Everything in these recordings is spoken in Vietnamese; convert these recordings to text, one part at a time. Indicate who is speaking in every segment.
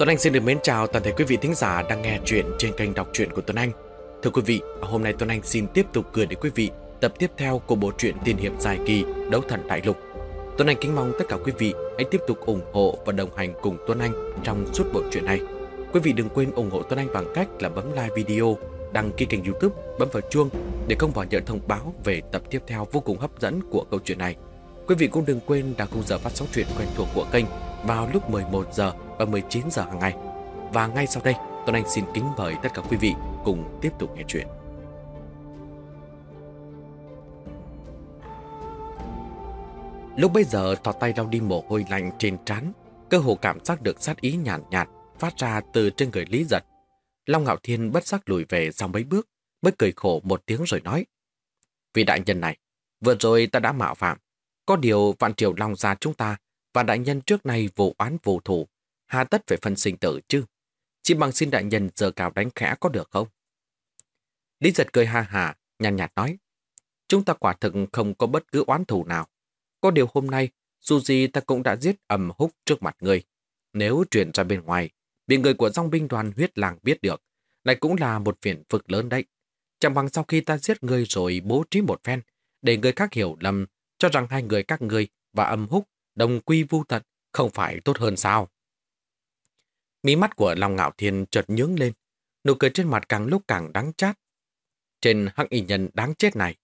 Speaker 1: Tuấn Anh xin được mến chào toàn thể quý vị thính giả đang nghe chuyện trên kênh đọc truyện của Tuấn Anh. Thưa quý vị, hôm nay Tuấn Anh xin tiếp tục gửi đến quý vị tập tiếp theo của bộ truyện tiên hiệp dài kỳ Đấu Thần Đại Lục. Tuấn Anh kính mong tất cả quý vị hãy tiếp tục ủng hộ và đồng hành cùng Tuấn Anh trong suốt bộ truyện này. Quý vị đừng quên ủng hộ Tuấn Anh bằng cách là bấm like video, đăng ký kênh youtube, bấm vào chuông để không bỏ nhận thông báo về tập tiếp theo vô cùng hấp dẫn của câu chuyện này. Quý vị cũng đừng quên đã khung giờ phát sóng truyện quen thuộc của kênh vào lúc 11 giờ vào 19 giờ hàng ngày. Và ngay sau đây, Tuấn Anh xin kính mời tất cả quý vị cùng tiếp tục nghe chuyện. Lúc bây giờ thò tay lau đi mồ hôi lạnh trên trán, cơ hồ cảm giác được sát ý nhàn nhạt, nhạt phát ra từ trên người Lý Giật. Long Ngạo Thiên bất giác lùi về sau mấy bước, mới cười khổ một tiếng rồi nói. Vì đại nhân này, vừa rồi ta đã mạo phạm. Có điều vạn triều Long gia chúng ta và đại nhân trước nay vô oán vô thủ, hà tất phải phân sinh tử chứ. Chỉ bằng xin đại nhân giờ cào đánh khẽ có được không? Lý giật cười ha hà, nhàn nhạt nói. Chúng ta quả thực không có bất cứ oán thù nào. Có điều hôm nay, dù gì ta cũng đã giết ầm húc trước mặt người. Nếu truyền ra bên ngoài, bị người của dòng binh đoàn huyết làng biết được, lại cũng là một phiền phức lớn đấy. Chẳng bằng sau khi ta giết người rồi bố trí một phen, để người khác hiểu lầm, cho rằng hai người các người và âm húc đồng quy vu tận, không phải tốt hơn sao? Mí mắt của Long Ngạo Thiên chợt nhướng lên, nụ cười trên mặt càng lúc càng đáng chát. Trên hắc y nhân đáng chết này,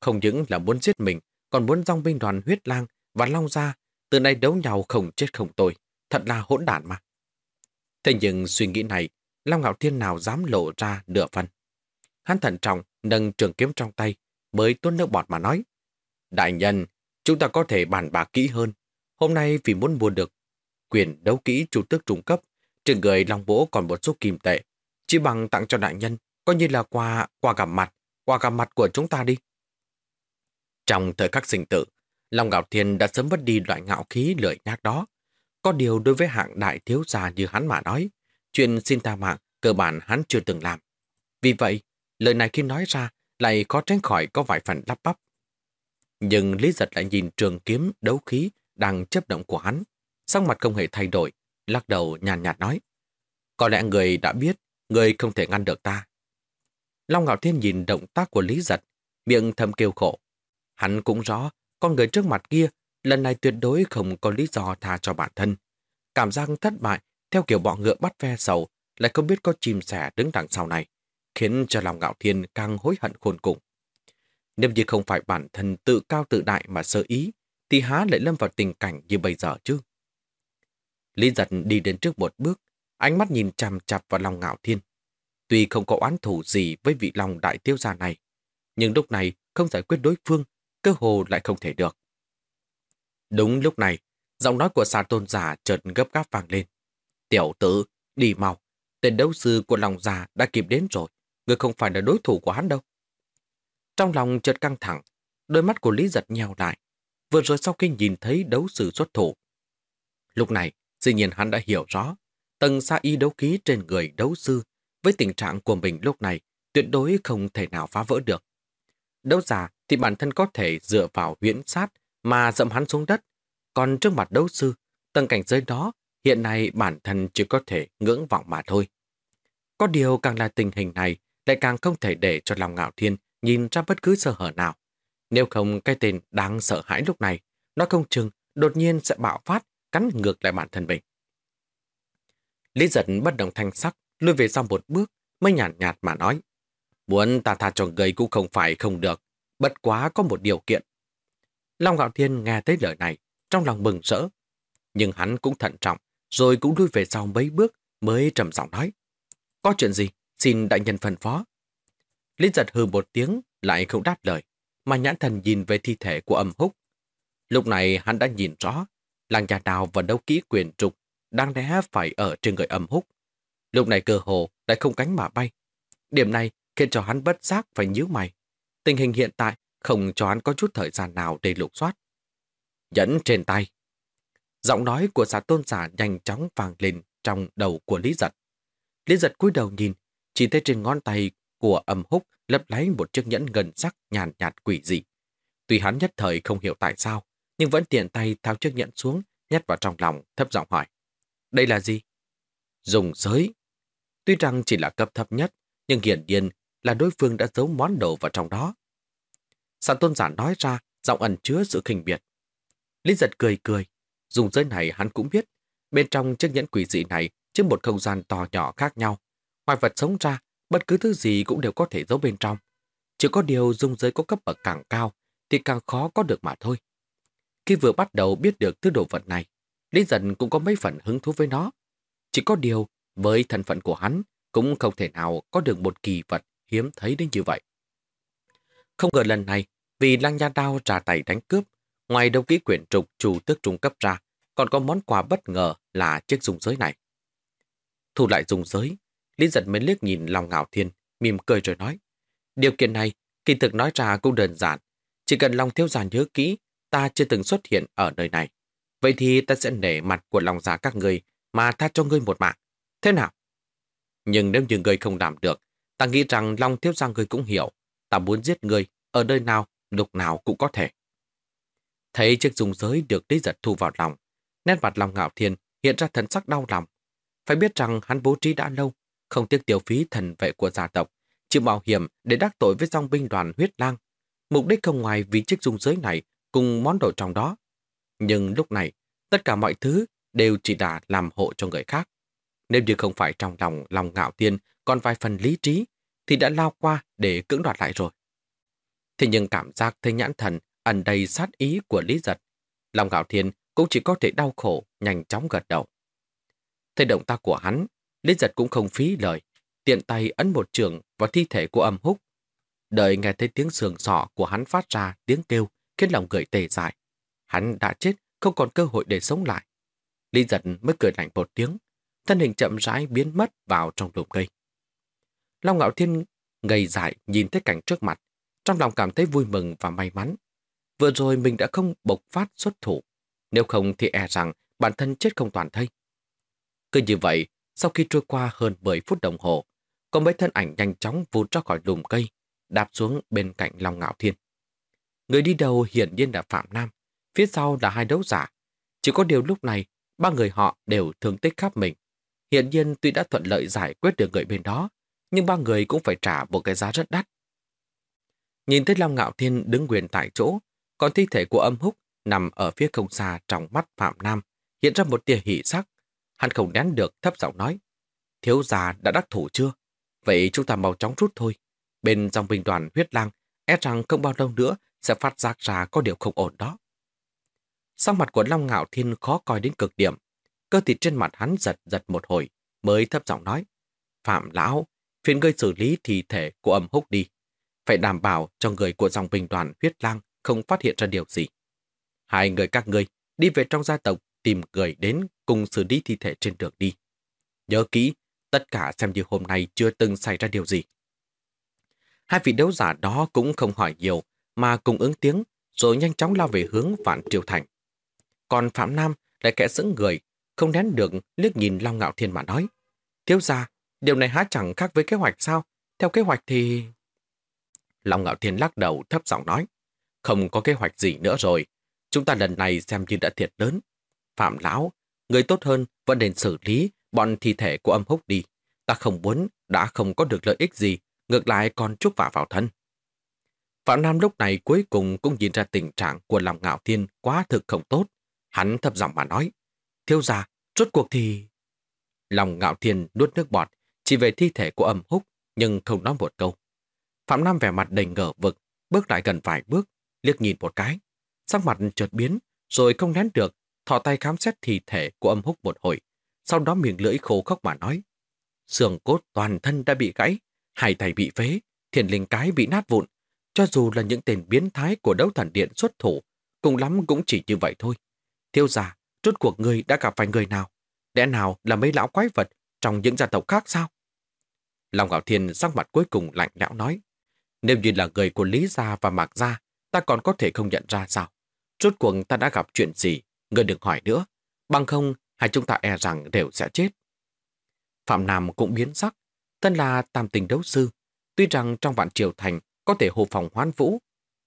Speaker 1: không những là muốn giết mình, còn muốn dòng binh đoàn huyết lang và long gia từ nay đấu nhau không chết không tội, thật là hỗn đản mà. Thế nhưng suy nghĩ này, Long Ngạo Thiên nào dám lộ ra nửa phần. Hắn thận trọng, nâng trường kiếm trong tay, mới tuôn nước bọt mà nói. Đại nhân, chúng ta có thể bàn bạc kỹ hơn. Hôm nay vì muốn mua được quyền đấu kỹ chủ tước trung cấp, trên người Long vũ còn một số kim tệ. Chỉ bằng tặng cho đại nhân, coi như là quà, quà gặp mặt, quà gặp mặt của chúng ta đi. Trong thời khắc sinh tử, Long Ngạo Thiên đã sớm mất đi loại ngạo khí lười nhác đó. Có điều đối với hạng đại thiếu gia như hắn mà nói, chuyện xin tha mạng cơ bản hắn chưa từng làm. Vì vậy, lời này khi nói ra lại khó tránh khỏi có vài phần lắp bắp. Nhưng Lý Giật lại nhìn trường kiếm đấu khí đang chấp động của hắn. Sắc mặt không hề thay đổi, lắc đầu nhàn nhạt, nói. Có lẽ người đã biết, người không thể ngăn được ta. Long Ngạo Thiên nhìn động tác của Lý Giật, miệng thầm kêu khổ. Hắn cũng rõ, con người trước mặt kia lần này tuyệt đối không có lý do tha cho bản thân. Cảm giác thất bại theo kiểu bọ ngựa bắt ve sầu lại không biết có chim sẻ đứng đằng sau này, khiến cho lòng ngạo thiên càng hối hận khôn cùng. Nếu như không phải bản thân tự cao tự đại mà sơ ý, thì há lại lâm vào tình cảnh như bây giờ chứ? Lý giật đi đến trước một bước, ánh mắt nhìn chằm chặp vào lòng ngạo thiên. Tuy không có oán thủ gì với vị lòng đại tiêu gia này, nhưng lúc này không giải quyết đối phương, cơ hồ lại không thể được. Đúng lúc này, giọng nói của xà tôn giả chợt gấp gáp vang lên. Tiểu tử, đi mau, tên đấu sư của lòng già đã kịp đến rồi, người không phải là đối thủ của hắn đâu. Trong lòng chợt căng thẳng, đôi mắt của Lý giật nheo lại, vừa rồi sau khi nhìn thấy đấu sư xuất thủ. Lúc này, dĩ nhiên hắn đã hiểu rõ, tầng xa y đấu khí trên người đấu sư với tình trạng của mình lúc này tuyệt đối không thể nào phá vỡ được. Đấu giả thì bản thân có thể dựa vào huyễn sát mà dậm hắn xuống đất, còn trước mặt đấu sư, tầng cảnh giới đó hiện nay bản thân chỉ có thể ngưỡng vọng mà thôi. Có điều càng là tình hình này lại càng không thể để cho lòng ngạo thiên nhìn ra bất cứ sơ hở nào. Nếu không cái tên đáng sợ hãi lúc này, nó không chừng đột nhiên sẽ bạo phát, cắn ngược lại bản thân mình. Lý giật bất động thanh sắc, lùi về sau một bước, mới nhàn nhạt, nhạt mà nói. Muốn ta tha cho người cũng không phải không được, bất quá có một điều kiện. Long Ngạo Thiên nghe thấy lời này, trong lòng mừng rỡ. Nhưng hắn cũng thận trọng, rồi cũng lui về sau mấy bước mới trầm giọng nói. Có chuyện gì? Xin đại nhân phân phó. Lý giật hừ một tiếng, lại không đáp lời, mà nhãn thần nhìn về thi thể của âm húc. Lúc này hắn đã nhìn rõ, làng nhà nào và đấu ký quyền trục đang né phải ở trên người âm húc. Lúc này cơ hồ lại không cánh mà bay. Điểm này khiến cho hắn bất giác phải nhíu mày. Tình hình hiện tại không cho hắn có chút thời gian nào để lục soát. Nhẫn trên tay. Giọng nói của xã tôn giả nhanh chóng vang lên trong đầu của Lý Giật. Lý Giật cúi đầu nhìn, chỉ thấy trên ngón tay của âm húc lấp lánh một chiếc nhẫn ngân sắc nhàn nhạt, nhạt quỷ dị. Tuy hắn nhất thời không hiểu tại sao, nhưng vẫn tiện tay tháo chiếc nhẫn xuống, nhét vào trong lòng, thấp giọng hỏi. Đây là gì? Dùng giới. Tuy rằng chỉ là cấp thấp nhất, nhưng hiển nhiên là đối phương đã giấu món đồ vào trong đó. Sản tôn giả nói ra, giọng ẩn chứa sự khinh biệt. Lý giật cười cười, dùng giới này hắn cũng biết, bên trong chiếc nhẫn quỷ dị này chứa một không gian to nhỏ khác nhau. Ngoài vật sống ra, bất cứ thứ gì cũng đều có thể giấu bên trong. Chỉ có điều dung giới có cấp bậc càng cao thì càng khó có được mà thôi. Khi vừa bắt đầu biết được thứ đồ vật này, Lý Dần cũng có mấy phần hứng thú với nó. Chỉ có điều, với thân phận của hắn, cũng không thể nào có được một kỳ vật hiếm thấy đến như vậy. Không ngờ lần này, vì lăng nha đao trả tay đánh cướp, ngoài đầu ký quyển trục chủ tước trung cấp ra, còn có món quà bất ngờ là chiếc dùng giới này. Thu lại dùng giới, Lý giật mới liếc nhìn lòng ngạo thiên, mỉm cười rồi nói. Điều kiện này, kỳ thực nói ra cũng đơn giản. Chỉ cần lòng thiếu gia nhớ kỹ, ta chưa từng xuất hiện ở nơi này. Vậy thì ta sẽ nể mặt của lòng giả các người mà tha cho ngươi một mạng. Thế nào? Nhưng nếu như ngươi không làm được, ta nghĩ rằng Long thiếu giang ngươi cũng hiểu. Ta muốn giết ngươi, ở nơi nào, lúc nào cũng có thể. Thấy chiếc dùng giới được Lý giật thu vào lòng, nét mặt lòng ngạo thiên hiện ra thần sắc đau lòng. Phải biết rằng hắn bố trí đã lâu, không tiếc tiêu phí thần vệ của gia tộc, chịu mạo hiểm để đắc tội với dòng binh đoàn huyết lang. Mục đích không ngoài vì chiếc dung giới này cùng món đồ trong đó. Nhưng lúc này, tất cả mọi thứ đều chỉ là làm hộ cho người khác. Nếu như không phải trong lòng lòng ngạo tiên còn vài phần lý trí, thì đã lao qua để cưỡng đoạt lại rồi. Thế nhưng cảm giác thấy nhãn thần ẩn đầy sát ý của Lý Giật, lòng ngạo thiên cũng chỉ có thể đau khổ, nhanh chóng gật đầu. Thấy động tác của hắn, Lý giật cũng không phí lời, tiện tay ấn một trường vào thi thể của âm húc. Đợi nghe thấy tiếng sườn sọ của hắn phát ra tiếng kêu, khiến lòng người tề dại. Hắn đã chết, không còn cơ hội để sống lại. Lý giật mới cười lạnh một tiếng, thân hình chậm rãi biến mất vào trong lùm cây. Long Ngạo Thiên ngây dại nhìn thấy cảnh trước mặt, trong lòng cảm thấy vui mừng và may mắn. Vừa rồi mình đã không bộc phát xuất thủ, nếu không thì e rằng bản thân chết không toàn thây. Cứ như vậy, sau khi trôi qua hơn 10 phút đồng hồ, có mấy thân ảnh nhanh chóng vụt ra khỏi lùm cây, đạp xuống bên cạnh Long Ngạo Thiên. Người đi đầu hiển nhiên là Phạm Nam, phía sau là hai đấu giả. Chỉ có điều lúc này, ba người họ đều thương tích khắp mình. Hiển nhiên tuy đã thuận lợi giải quyết được người bên đó, nhưng ba người cũng phải trả một cái giá rất đắt. Nhìn thấy Long Ngạo Thiên đứng quyền tại chỗ, còn thi thể của âm húc nằm ở phía không xa trong mắt Phạm Nam, hiện ra một tia hỉ sắc. Hắn không nén được thấp giọng nói. Thiếu già đã đắc thủ chưa? Vậy chúng ta mau chóng rút thôi. Bên dòng binh đoàn huyết lang, e rằng không bao lâu nữa sẽ phát giác ra có điều không ổn đó. Sang mặt của Long Ngạo Thiên khó coi đến cực điểm. Cơ thịt trên mặt hắn giật giật một hồi, mới thấp giọng nói. Phạm lão, phiền ngươi xử lý thi thể của âm húc đi. Phải đảm bảo cho người của dòng Bình đoàn huyết lang không phát hiện ra điều gì. Hai người các ngươi đi về trong gia tộc tìm người đến cùng xử lý thi thể trên đường đi. Nhớ kỹ, tất cả xem như hôm nay chưa từng xảy ra điều gì. Hai vị đấu giả đó cũng không hỏi nhiều, mà cùng ứng tiếng, rồi nhanh chóng lao về hướng Vạn Triều Thành. Còn Phạm Nam lại kẽ sững người, không nén được liếc nhìn Long Ngạo Thiên mà nói. Thiếu ra, điều này há chẳng khác với kế hoạch sao? Theo kế hoạch thì... Long Ngạo Thiên lắc đầu thấp giọng nói. Không có kế hoạch gì nữa rồi. Chúng ta lần này xem như đã thiệt lớn. Phạm Lão, người tốt hơn vẫn nên xử lý bọn thi thể của âm húc đi. Ta không muốn, đã không có được lợi ích gì, ngược lại còn chúc vả vào thân. Phạm Nam lúc này cuối cùng cũng nhìn ra tình trạng của lòng ngạo thiên quá thực không tốt. Hắn thấp giọng mà nói, thiếu ra, rốt cuộc thì... Lòng ngạo thiên nuốt nước bọt, chỉ về thi thể của âm húc, nhưng không nói một câu. Phạm Nam vẻ mặt đầy ngờ vực, bước lại gần vài bước, liếc nhìn một cái. Sắc mặt chợt biến, rồi không nén được, thò tay khám xét thi thể của âm húc một hồi, sau đó miệng lưỡi khô khóc mà nói. Sườn cốt toàn thân đã bị gãy, hai tay bị phế, thiền linh cái bị nát vụn. Cho dù là những tên biến thái của đấu thần điện xuất thủ, cùng lắm cũng chỉ như vậy thôi. Thiêu già, rốt cuộc người đã gặp phải người nào? Lẽ nào là mấy lão quái vật trong những gia tộc khác sao? Long Ngạo Thiên sắc mặt cuối cùng lạnh lẽo nói. Nếu như là người của Lý Gia và Mạc Gia, ta còn có thể không nhận ra sao? Rốt cuộc ta đã gặp chuyện gì? Người đừng hỏi nữa. Bằng không, hai chúng ta e rằng đều sẽ chết. Phạm Nam cũng biến sắc. Thân là tam tình đấu sư. Tuy rằng trong vạn triều thành có thể hộ phòng hoán vũ,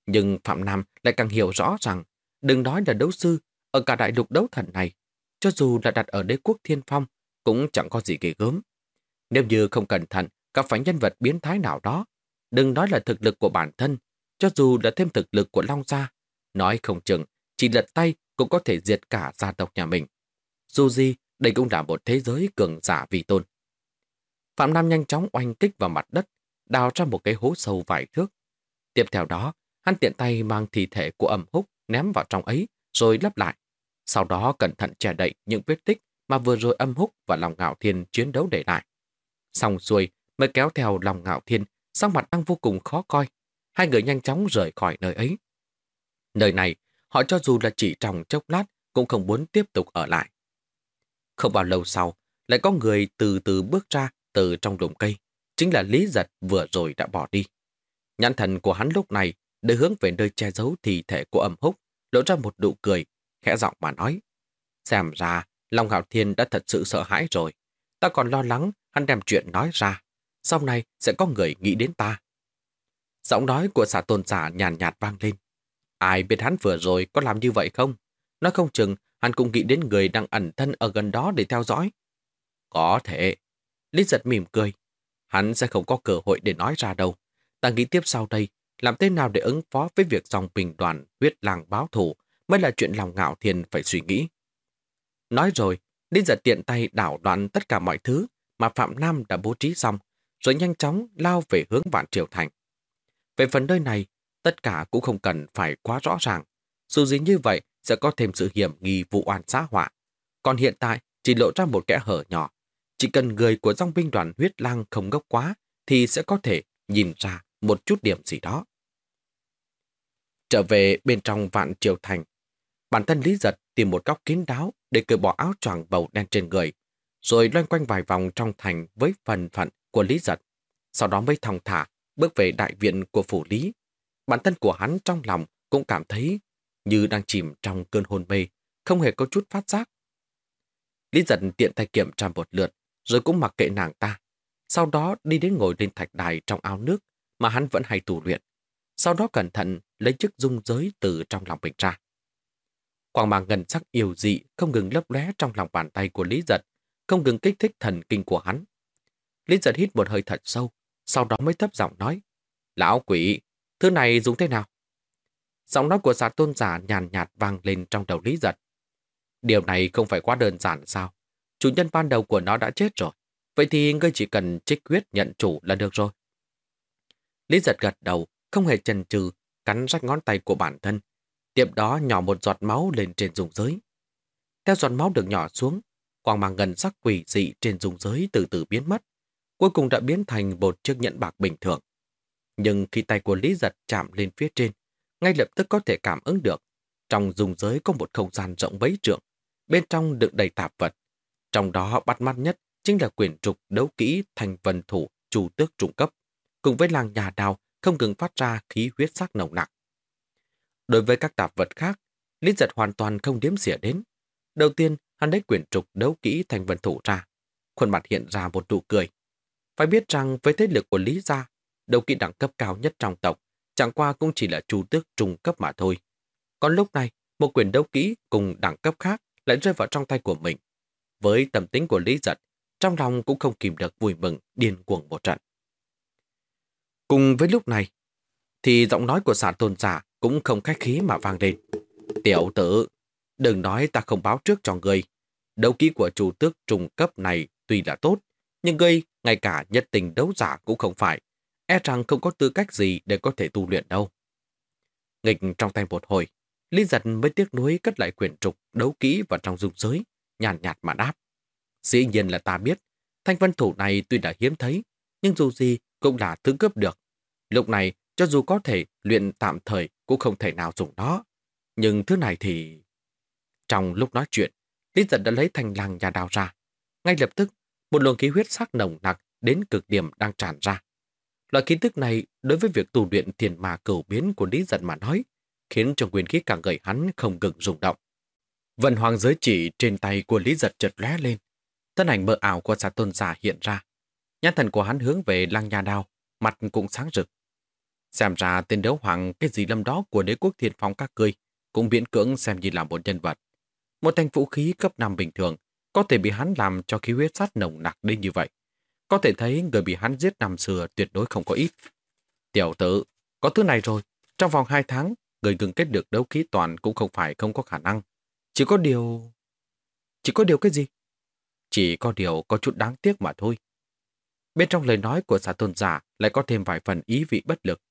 Speaker 1: nhưng Phạm Nam lại càng hiểu rõ rằng đừng nói là đấu sư ở cả đại lục đấu thần này. Cho dù là đặt ở đế quốc thiên phong, cũng chẳng có gì ghê gớm. Nếu như không cẩn thận gặp phải nhân vật biến thái nào đó, đừng nói là thực lực của bản thân, cho dù là thêm thực lực của Long Gia, nói không chừng, chỉ lật tay cũng có thể diệt cả gia tộc nhà mình. Dù gì, đây cũng là một thế giới cường giả vì tôn. Phạm Nam nhanh chóng oanh kích vào mặt đất, đào ra một cái hố sâu vài thước. Tiếp theo đó, hắn tiện tay mang thi thể của ẩm húc ném vào trong ấy, rồi lấp lại. Sau đó cẩn thận che đậy những vết tích mà vừa rồi âm húc và lòng ngạo thiên chiến đấu để lại. Xong xuôi mới kéo theo lòng ngạo thiên, sắc mặt đang vô cùng khó coi. Hai người nhanh chóng rời khỏi nơi ấy. Nơi này, họ cho dù là chỉ trong chốc lát cũng không muốn tiếp tục ở lại. Không bao lâu sau, lại có người từ từ bước ra từ trong lùm cây. Chính là Lý Giật vừa rồi đã bỏ đi. Nhãn thần của hắn lúc này để hướng về nơi che giấu thi thể của âm húc, lộ ra một nụ cười, khẽ giọng mà nói. Xem ra, Long Hạo Thiên đã thật sự sợ hãi rồi. Ta còn lo lắng hắn đem chuyện nói ra. Sau này sẽ có người nghĩ đến ta. Giọng nói của xà tôn giả nhàn nhạt, nhạt vang lên. Ai biết hắn vừa rồi có làm như vậy không? Nói không chừng hắn cũng nghĩ đến người đang ẩn thân ở gần đó để theo dõi. Có thể. Lý giật mỉm cười. Hắn sẽ không có cơ hội để nói ra đâu. Ta nghĩ tiếp sau đây, làm thế nào để ứng phó với việc dòng bình đoàn huyết làng báo thù mới là chuyện lòng ngạo thiền phải suy nghĩ. Nói rồi, Lý giật tiện tay đảo đoạn tất cả mọi thứ mà Phạm Nam đã bố trí xong, rồi nhanh chóng lao về hướng Vạn Triều Thành. Về phần nơi này, tất cả cũng không cần phải quá rõ ràng. Dù gì như vậy sẽ có thêm sự hiểm nghi vụ oan xã họa. Còn hiện tại chỉ lộ ra một kẽ hở nhỏ. Chỉ cần người của dòng binh đoàn huyết lang không gốc quá thì sẽ có thể nhìn ra một chút điểm gì đó. Trở về bên trong vạn triều thành, bản thân Lý Giật tìm một góc kín đáo để cởi bỏ áo choàng bầu đen trên người, rồi loanh quanh vài vòng trong thành với phần phận của Lý Giật. Sau đó mới thong thả, bước về đại viện của phủ Lý. Bản thân của hắn trong lòng cũng cảm thấy như đang chìm trong cơn hôn mê, không hề có chút phát giác. Lý giật tiện tay kiểm tra một lượt, rồi cũng mặc kệ nàng ta. Sau đó đi đến ngồi lên thạch đài trong ao nước mà hắn vẫn hay tù luyện. Sau đó cẩn thận lấy chiếc dung giới từ trong lòng mình ra. Quang mang ngân sắc yêu dị không ngừng lấp lóe trong lòng bàn tay của Lý Giật, không ngừng kích thích thần kinh của hắn. Lý Giật hít một hơi thật sâu, sau đó mới thấp giọng nói, Lão quỷ, thứ này dùng thế nào? Giọng nói của giả tôn giả nhàn nhạt vang lên trong đầu Lý Giật. Điều này không phải quá đơn giản sao? Chủ nhân ban đầu của nó đã chết rồi. Vậy thì ngươi chỉ cần trích huyết nhận chủ là được rồi. Lý giật gật đầu, không hề chần chừ, cắn rách ngón tay của bản thân. Tiếp đó nhỏ một giọt máu lên trên dùng giới. Theo giọt máu được nhỏ xuống, quang mang gần sắc quỷ dị trên dùng giới từ từ biến mất. Cuối cùng đã biến thành một chiếc nhẫn bạc bình thường. Nhưng khi tay của Lý giật chạm lên phía trên, ngay lập tức có thể cảm ứng được. Trong dùng giới có một không gian rộng bấy trượng, bên trong đựng đầy tạp vật. Trong đó bắt mắt nhất chính là quyển trục đấu kỹ thành vần thủ chủ tước trung cấp, cùng với làng nhà đào không ngừng phát ra khí huyết sắc nồng nặc. Đối với các tạp vật khác, Lý giật hoàn toàn không đếm xỉa đến. Đầu tiên, hắn lấy quyển trục đấu kỹ thành vần thủ ra. Khuôn mặt hiện ra một nụ cười. Phải biết rằng với thế lực của Lý Gia, đấu kỹ đẳng cấp cao nhất trong tộc, chẳng qua cũng chỉ là chu tước trung cấp mà thôi. Còn lúc này, một quyển đấu kỹ cùng đẳng cấp khác lại rơi vào trong tay của mình. Với tâm tính của Lý Giật, trong lòng cũng không kìm được vui mừng, điên cuồng một trận. Cùng với lúc này, thì giọng nói của xã tôn giả cũng không khách khí mà vang lên. Tiểu tử, đừng nói ta không báo trước cho ngươi. Đấu kỹ của chủ tước trung cấp này tuy là tốt, nhưng ngươi ngay cả nhất tình đấu giả cũng không phải. E rằng không có tư cách gì để có thể tu luyện đâu. Nghịch trong tay một hồi, Lý giật mới tiếc nuối cất lại quyển trục đấu kỹ vào trong dung giới, nhàn nhạt, nhạt mà đáp. Dĩ nhiên là ta biết, thanh vân thủ này tuy đã hiếm thấy, nhưng dù gì cũng là thứ cướp được. Lúc này, cho dù có thể luyện tạm thời cũng không thể nào dùng nó. Nhưng thứ này thì... Trong lúc nói chuyện, Lý giật đã lấy thanh lăng nhà đào ra. Ngay lập tức, một luồng khí huyết sắc nồng nặc đến cực điểm đang tràn ra. Loại kiến thức này đối với việc tu luyện thiền mà cầu biến của Lý giật mà nói, khiến cho nguyên khí cả người hắn không ngừng rung động. Vận hoàng giới chỉ trên tay của Lý giật chợt lóe lên. Thân ảnh mờ ảo của giả tôn giả hiện ra. Nhãn thần của hắn hướng về lăng nhà đao, mặt cũng sáng rực. Xem ra tên đấu hoàng cái gì lâm đó của đế quốc thiên phong các cười cũng biễn cưỡng xem như là một nhân vật. Một thanh vũ khí cấp 5 bình thường, có thể bị hắn làm cho khí huyết sát nồng nặc đến như vậy. Có thể thấy người bị hắn giết năm xưa tuyệt đối không có ít. Tiểu tử, có thứ này rồi. Trong vòng 2 tháng, người ngừng kết được đấu khí toàn cũng không phải không có khả năng. Chỉ có điều... Chỉ có điều cái gì? Chỉ có điều có chút đáng tiếc mà thôi. Bên trong lời nói của xã tôn giả lại có thêm vài phần ý vị bất lực.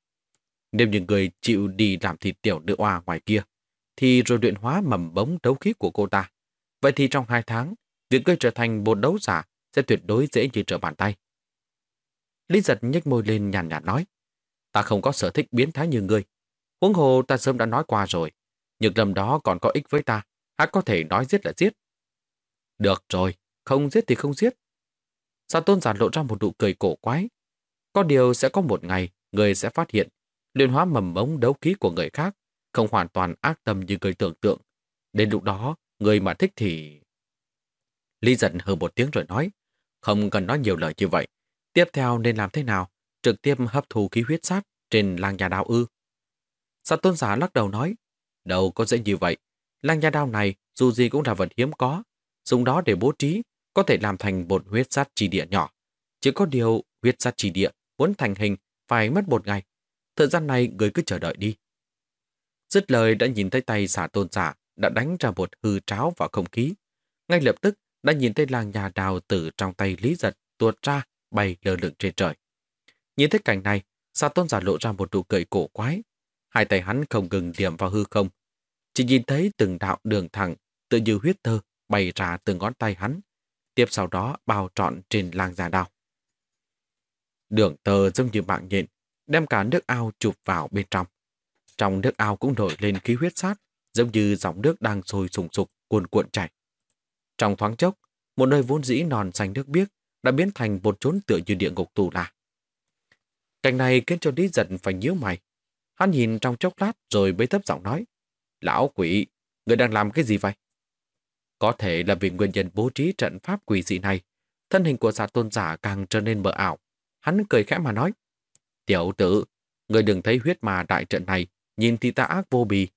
Speaker 1: Nếu những người chịu đi làm thịt tiểu nữ oa ngoài kia, thì rồi luyện hóa mầm bóng đấu khí của cô ta. Vậy thì trong hai tháng, việc ngươi trở thành một đấu giả sẽ tuyệt đối dễ như trở bàn tay. Lý giật nhếch môi lên nhàn nhạt nói, ta không có sở thích biến thái như ngươi. Huống hồ ta sớm đã nói qua rồi, nhược lầm đó còn có ích với ta, hắn có thể nói giết là giết. Được rồi, không giết thì không giết. Sa tôn giả lộ ra một nụ cười cổ quái. Có điều sẽ có một ngày, người sẽ phát hiện luyện hóa mầm mống đấu khí của người khác không hoàn toàn ác tâm như người tưởng tượng. Đến lúc đó, người mà thích thì... Lý giận hơn một tiếng rồi nói, không cần nói nhiều lời như vậy. Tiếp theo nên làm thế nào? Trực tiếp hấp thụ khí huyết sát trên làng nhà Đào ư. Sa tôn giả lắc đầu nói, đâu có dễ như vậy. Làng nhà đao này dù gì cũng là vật hiếm có. Dùng đó để bố trí, có thể làm thành một huyết sát trì địa nhỏ. Chỉ có điều huyết sát trì địa muốn thành hình phải mất một ngày. Thời gian này người cứ chờ đợi đi. Dứt lời đã nhìn thấy tay xả tôn giả đã đánh ra một hư tráo vào không khí. Ngay lập tức đã nhìn thấy làng nhà đào từ trong tay Lý Giật tuột ra bay lơ lửng trên trời. Nhìn thấy cảnh này, xả tôn giả lộ ra một nụ cười cổ quái. Hai tay hắn không ngừng điểm vào hư không. Chỉ nhìn thấy từng đạo đường thẳng tự như huyết thơ bay ra từ ngón tay hắn. Tiếp sau đó bao trọn trên làng giả đào. Đường tờ giống như mạng nhện, đem cả nước ao chụp vào bên trong. Trong nước ao cũng nổi lên khí huyết sát, giống như dòng nước đang sôi sùng sục, cuồn cuộn chảy. Trong thoáng chốc, một nơi vốn dĩ non xanh nước biếc đã biến thành một chốn tựa như địa ngục tù là. Cảnh này khiến cho Lý giật phải nhíu mày. Hắn nhìn trong chốc lát rồi bấy thấp giọng nói. Lão quỷ, người đang làm cái gì vậy? Có thể là vì nguyên nhân bố trí trận pháp quỷ dị này, thân hình của giả tôn giả càng trở nên mờ ảo. Hắn cười khẽ mà nói. Tiểu tử, người đừng thấy huyết mà đại trận này nhìn thì ta ác vô bì.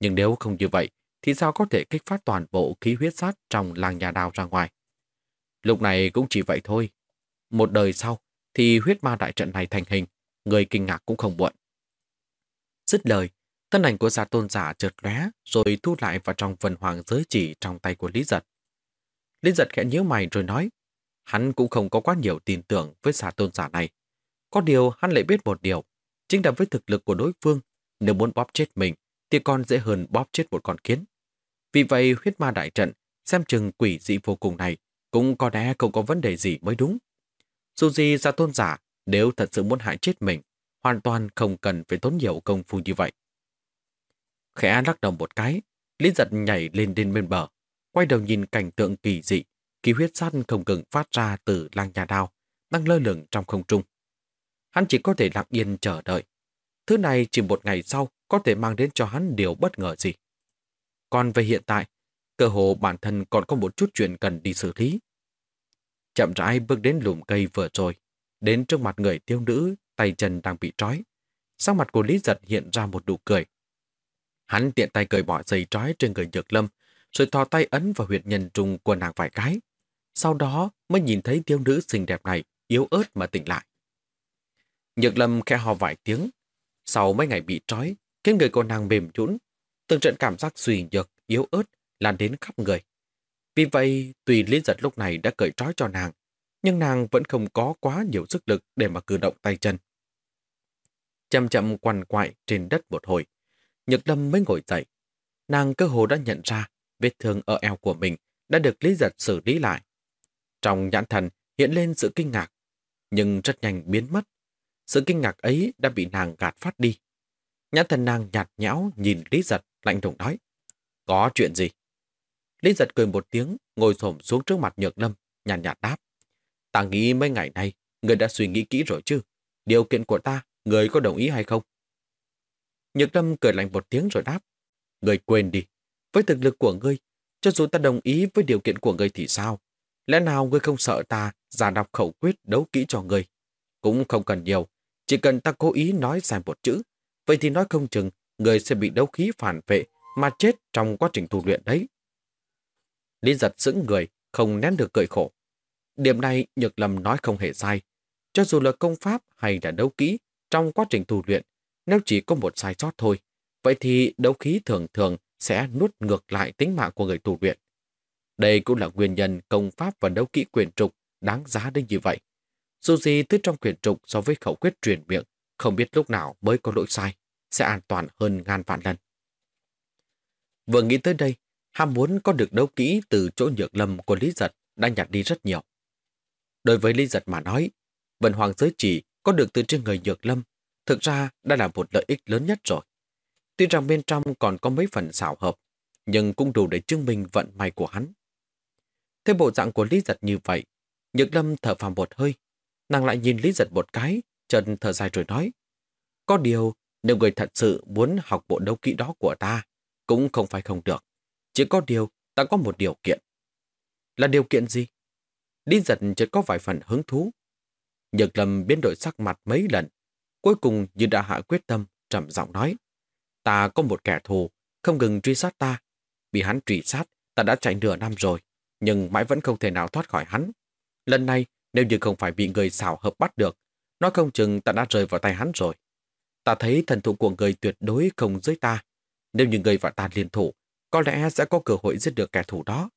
Speaker 1: Nhưng nếu không như vậy, thì sao có thể kích phát toàn bộ khí huyết sát trong làng nhà đào ra ngoài? Lúc này cũng chỉ vậy thôi. Một đời sau, thì huyết ma đại trận này thành hình, người kinh ngạc cũng không muộn. Dứt lời, thân ảnh của giả tôn giả chợt lóe rồi thu lại vào trong vần hoàng giới chỉ trong tay của Lý Giật. Lý Giật khẽ nhíu mày rồi nói, hắn cũng không có quá nhiều tin tưởng với giả tôn giả này. Có điều hắn lại biết một điều, chính là với thực lực của đối phương nếu muốn bóp chết mình, thì còn dễ hơn bóp chết một con kiến. Vì vậy, huyết ma đại trận, xem chừng quỷ dị vô cùng này, cũng có lẽ không có vấn đề gì mới đúng. Dù gì giả tôn giả, nếu thật sự muốn hại chết mình, hoàn toàn không cần phải tốn nhiều công phu như vậy. Khẽ lắc đầu một cái, Lý giật nhảy lên đến bên bờ, quay đầu nhìn cảnh tượng kỳ dị, khí huyết sát không ngừng phát ra từ lang nhà đao, đang lơ lửng trong không trung. Hắn chỉ có thể lặng yên chờ đợi, Thứ này chỉ một ngày sau có thể mang đến cho hắn điều bất ngờ gì. Còn về hiện tại, cơ hồ bản thân còn có một chút chuyện cần đi xử lý. Chậm rãi bước đến lùm cây vừa rồi, đến trước mặt người tiêu nữ, tay chân đang bị trói. Sau mặt của Lý Giật hiện ra một nụ cười. Hắn tiện tay cởi bỏ dây trói trên người Nhược Lâm, rồi thò tay ấn vào huyệt nhân trùng của nàng vài cái. Sau đó mới nhìn thấy thiếu nữ xinh đẹp này, yếu ớt mà tỉnh lại. Nhược Lâm khẽ hò vài tiếng, sau mấy ngày bị trói, khiến người cô nàng mềm nhũn, từng trận cảm giác suy nhược, yếu ớt lan đến khắp người. Vì vậy, tùy Lý Giật lúc này đã cởi trói cho nàng, nhưng nàng vẫn không có quá nhiều sức lực để mà cử động tay chân. Chậm chậm quằn quại trên đất một hồi, Nhược Lâm mới ngồi dậy. Nàng cơ hồ đã nhận ra vết thương ở eo của mình đã được Lý Giật xử lý lại. Trong nhãn thần hiện lên sự kinh ngạc, nhưng rất nhanh biến mất sự kinh ngạc ấy đã bị nàng gạt phát đi. Nhãn thần nàng nhạt nhẽo nhìn Lý Giật lạnh lùng nói. Có chuyện gì? Lý Giật cười một tiếng, ngồi xổm xuống trước mặt Nhược Lâm, nhàn nhạt, đáp. Ta nghĩ mấy ngày nay, người đã suy nghĩ kỹ rồi chứ? Điều kiện của ta, người có đồng ý hay không? Nhược Lâm cười lạnh một tiếng rồi đáp. Người quên đi. Với thực lực của ngươi, cho dù ta đồng ý với điều kiện của ngươi thì sao? Lẽ nào ngươi không sợ ta giả đọc khẩu quyết đấu kỹ cho ngươi? Cũng không cần nhiều, chỉ cần ta cố ý nói sai một chữ, vậy thì nói không chừng ngươi sẽ bị đấu khí phản vệ mà chết trong quá trình tu luyện đấy. Lý giật sững người, không nén được cười khổ. Điểm này Nhược Lâm nói không hề sai. Cho dù là công pháp hay là đấu kỹ, trong quá trình tu luyện, nếu chỉ có một sai sót thôi, vậy thì đấu khí thường thường sẽ nuốt ngược lại tính mạng của người tu luyện. Đây cũng là nguyên nhân công pháp và đấu kỹ quyền trục đáng giá đến như vậy. Dù gì thứ trong quyền trục so với khẩu quyết truyền miệng, không biết lúc nào mới có lỗi sai, sẽ an toàn hơn ngàn vạn lần. Vừa nghĩ tới đây, ham muốn có được đấu kỹ từ chỗ nhược lâm của Lý Giật đã nhạt đi rất nhiều. Đối với Lý Giật mà nói, Vân Hoàng giới chỉ có được từ trên người nhược lâm thực ra đã là một lợi ích lớn nhất rồi. Tuy rằng bên trong còn có mấy phần xảo hợp, nhưng cũng đủ để chứng minh vận may của hắn. Thế bộ dạng của Lý Giật như vậy, Nhược Lâm thở phào một hơi, nàng lại nhìn Lý Giật một cái, chân thở dài rồi nói. Có điều, nếu người thật sự muốn học bộ đấu kỹ đó của ta, cũng không phải không được. Chỉ có điều, ta có một điều kiện. Là điều kiện gì? Lý Giật chỉ có vài phần hứng thú. Nhược Lâm biến đổi sắc mặt mấy lần, cuối cùng như đã hạ quyết tâm, trầm giọng nói. Ta có một kẻ thù, không ngừng truy sát ta. bị hắn truy sát, ta đã chạy nửa năm rồi, nhưng mãi vẫn không thể nào thoát khỏi hắn. Lần này, nếu như không phải bị người xảo hợp bắt được, nó không chừng ta đã rơi vào tay hắn rồi. Ta thấy thần thủ của người tuyệt đối không dưới ta. Nếu như người và ta liên thủ, có lẽ sẽ có cơ hội giết được kẻ thù đó.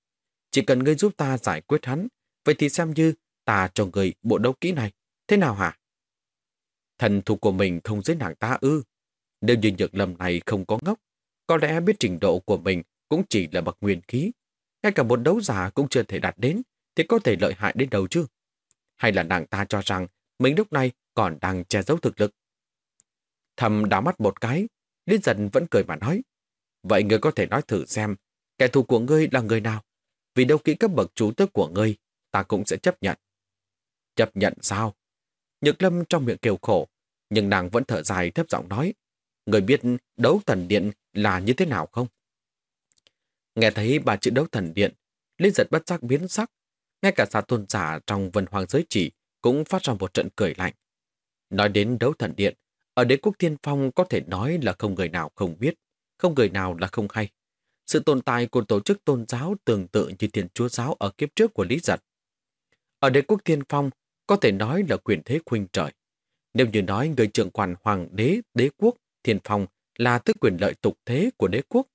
Speaker 1: Chỉ cần ngươi giúp ta giải quyết hắn, vậy thì xem như ta cho người bộ đấu kỹ này. Thế nào hả? Thần thủ của mình không dưới nàng ta ư. Nếu như nhược lầm này không có ngốc, có lẽ biết trình độ của mình cũng chỉ là bậc nguyên khí. Ngay cả một đấu giả cũng chưa thể đạt đến, thì có thể lợi hại đến đâu chứ? Hay là nàng ta cho rằng mình lúc này còn đang che giấu thực lực? Thầm đá mắt một cái, Lý dần vẫn cười mà nói. Vậy ngươi có thể nói thử xem, kẻ thù của ngươi là người nào? Vì đâu kỹ cấp bậc chú tước của ngươi, ta cũng sẽ chấp nhận. Chấp nhận sao? Nhược lâm trong miệng kêu khổ, nhưng nàng vẫn thở dài thấp giọng nói. Người biết đấu thần điện là như thế nào không? Nghe thấy bà chữ đấu thần điện, Lý giật bất giác biến sắc. Ngay cả xã tôn giả trong vân hoàng giới chỉ cũng phát ra một trận cười lạnh. Nói đến đấu thần điện, ở đế quốc thiên phong có thể nói là không người nào không biết, không người nào là không hay. Sự tồn tại của tổ chức tôn giáo tương tự như thiên chúa giáo ở kiếp trước của Lý Giật. Ở đế quốc thiên phong, có thể nói là quyền thế khuynh trời. Nếu như nói người trưởng quản hoàng đế, đế quốc, thiên phong là thứ quyền lợi tục thế của đế quốc,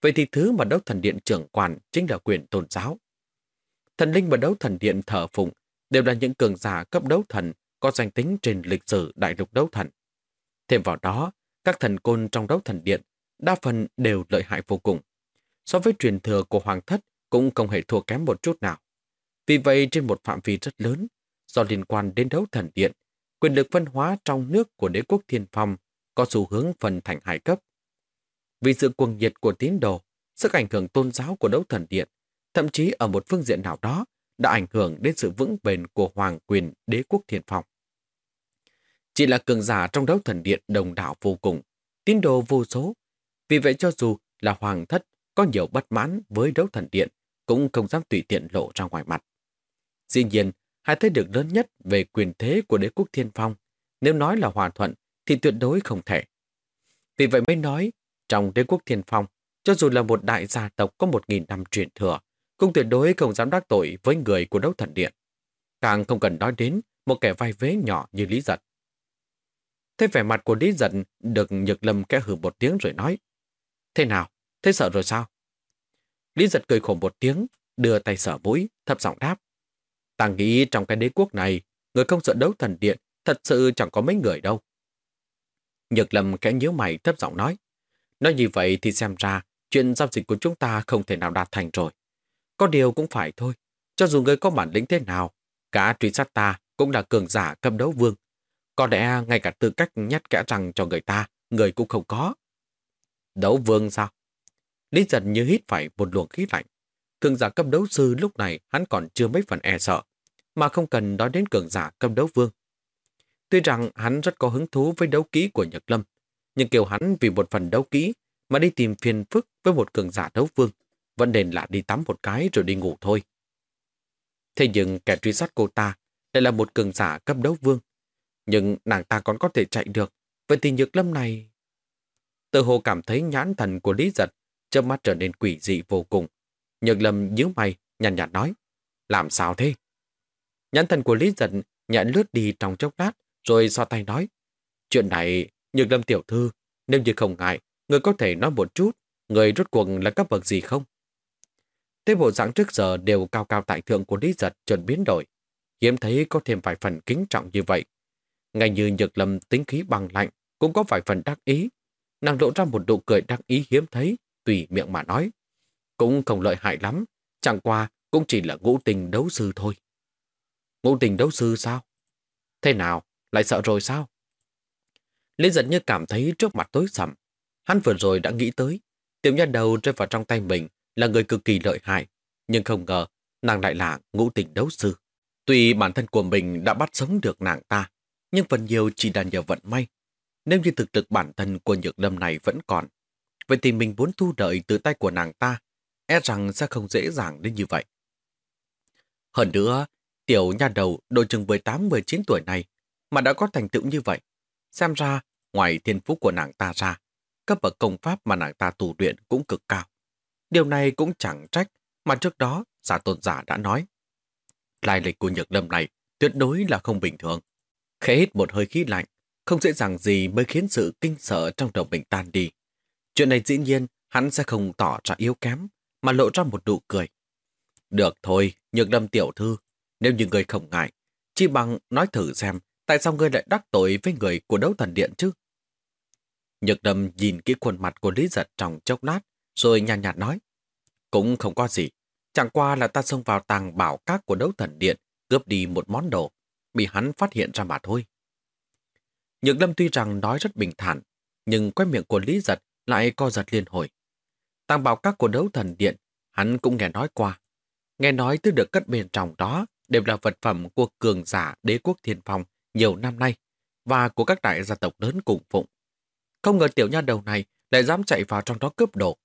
Speaker 1: vậy thì thứ mà đấu thần điện trưởng quản chính là quyền tôn giáo. Thần linh và đấu thần điện thờ phụng đều là những cường giả cấp đấu thần có danh tính trên lịch sử đại lục đấu thần. Thêm vào đó, các thần côn trong đấu thần điện đa phần đều lợi hại vô cùng. So với truyền thừa của hoàng thất cũng không hề thua kém một chút nào. Vì vậy trên một phạm vi rất lớn, do liên quan đến đấu thần điện, quyền lực phân hóa trong nước của đế quốc thiên phong có xu hướng phân thành hải cấp. Vì sự cuồng nhiệt của tín đồ, sức ảnh hưởng tôn giáo của đấu thần điện, thậm chí ở một phương diện nào đó, đã ảnh hưởng đến sự vững bền của hoàng quyền đế quốc thiên phong. Chỉ là cường giả trong đấu thần điện đồng đảo vô cùng, tín đồ vô số. Vì vậy cho dù là hoàng thất có nhiều bất mãn với đấu thần điện, cũng không dám tùy tiện lộ ra ngoài mặt. Dĩ nhiên, hai thế lực lớn nhất về quyền thế của đế quốc thiên phong, nếu nói là hòa thuận thì tuyệt đối không thể. Vì vậy mới nói, trong đế quốc thiên phong, cho dù là một đại gia tộc có một nghìn năm truyền thừa, cũng tuyệt đối không dám đắc tội với người của đấu thần điện. Càng không cần nói đến một kẻ vai vế nhỏ như Lý Giật. Thế vẻ mặt của Lý Giật được Nhược Lâm kẽ hử một tiếng rồi nói. Thế nào? Thế sợ rồi sao? Lý Giật cười khổ một tiếng, đưa tay sở mũi, thấp giọng đáp. Ta nghĩ trong cái đế quốc này, người không sợ đấu thần điện, thật sự chẳng có mấy người đâu. Nhược lầm kẽ nhíu mày thấp giọng nói. Nói như vậy thì xem ra chuyện giao dịch của chúng ta không thể nào đạt thành rồi. Có điều cũng phải thôi. Cho dù người có bản lĩnh thế nào, cả truy sát ta cũng là cường giả cầm đấu vương. Có lẽ ngay cả tư cách nhát kẽ rằng cho người ta, người cũng không có. Đấu vương sao? Lý giật như hít phải một luồng khí lạnh. Cường giả cầm đấu sư lúc này hắn còn chưa mấy phần e sợ, mà không cần nói đến cường giả cầm đấu vương. Tuy rằng hắn rất có hứng thú với đấu kỹ của Nhật Lâm, nhưng kiểu hắn vì một phần đấu kỹ mà đi tìm phiền phức với một cường giả đấu vương, vẫn nên là đi tắm một cái rồi đi ngủ thôi. Thế nhưng kẻ truy sát cô ta lại là một cường giả cấp đấu vương. Nhưng nàng ta còn có thể chạy được, vậy thì Nhược Lâm này... Tự hồ cảm thấy nhãn thần của Lý Giật chớp mắt trở nên quỷ dị vô cùng. Nhược Lâm nhíu mày, nhàn nhạt nói, Làm sao thế? Nhãn thần của Lý Giật nhãn lướt đi trong chốc lát, rồi so tay nói. Chuyện này, Nhược Lâm tiểu thư, nếu như không ngại, người có thể nói một chút, người rốt cuộc là cấp bậc gì không? Thế bộ dạng trước giờ đều cao cao tại thượng của Lý Giật chuẩn biến đổi. Hiếm thấy có thêm vài phần kính trọng như vậy. Ngay như Nhược Lâm tính khí bằng lạnh, cũng có vài phần đắc ý. Nàng lộ ra một nụ cười đắc ý hiếm thấy, tùy miệng mà nói. Cũng không lợi hại lắm, chẳng qua cũng chỉ là ngũ tình đấu sư thôi. Ngũ tình đấu sư sao? Thế nào? Lại sợ rồi sao? Lý giật như cảm thấy trước mặt tối sầm. Hắn vừa rồi đã nghĩ tới, tiểu nha đầu rơi vào trong tay mình là người cực kỳ lợi hại, nhưng không ngờ nàng lại là ngũ tình đấu sư. Tuy bản thân của mình đã bắt sống được nàng ta, nhưng phần nhiều chỉ là nhờ vận may. Nếu như thực lực bản thân của nhược lâm này vẫn còn, vậy thì mình muốn thu đợi từ tay của nàng ta, e rằng sẽ không dễ dàng đến như vậy. Hơn nữa, tiểu nha đầu đôi chừng 18-19 tuổi này mà đã có thành tựu như vậy. Xem ra, ngoài thiên phú của nàng ta ra, cấp bậc công pháp mà nàng ta tu luyện cũng cực cao. Điều này cũng chẳng trách mà trước đó giả tôn giả đã nói. Lai lịch của nhược lâm này tuyệt đối là không bình thường. Khẽ hít một hơi khí lạnh, không dễ dàng gì mới khiến sự kinh sợ trong đầu mình tan đi. Chuyện này dĩ nhiên hắn sẽ không tỏ ra yếu kém, mà lộ ra một nụ cười. Được thôi, nhược lâm tiểu thư, nếu như người không ngại, chi bằng nói thử xem tại sao ngươi lại đắc tội với người của đấu thần điện chứ? Nhược lâm nhìn kỹ khuôn mặt của Lý Giật trong chốc lát, rồi nhàn nhạt, nhạt nói. Cũng không có gì, chẳng qua là ta xông vào tàng bảo các của đấu thần điện, cướp đi một món đồ, bị hắn phát hiện ra mà thôi. Nhược lâm tuy rằng nói rất bình thản, nhưng quay miệng của Lý Giật lại co giật liên hồi. Tàng bảo các của đấu thần điện, hắn cũng nghe nói qua. Nghe nói thứ được cất bên trong đó đều là vật phẩm của cường giả đế quốc thiên phong nhiều năm nay và của các đại gia tộc lớn cùng phụng. Không ngờ tiểu nha đầu này lại dám chạy vào trong đó cướp đồ.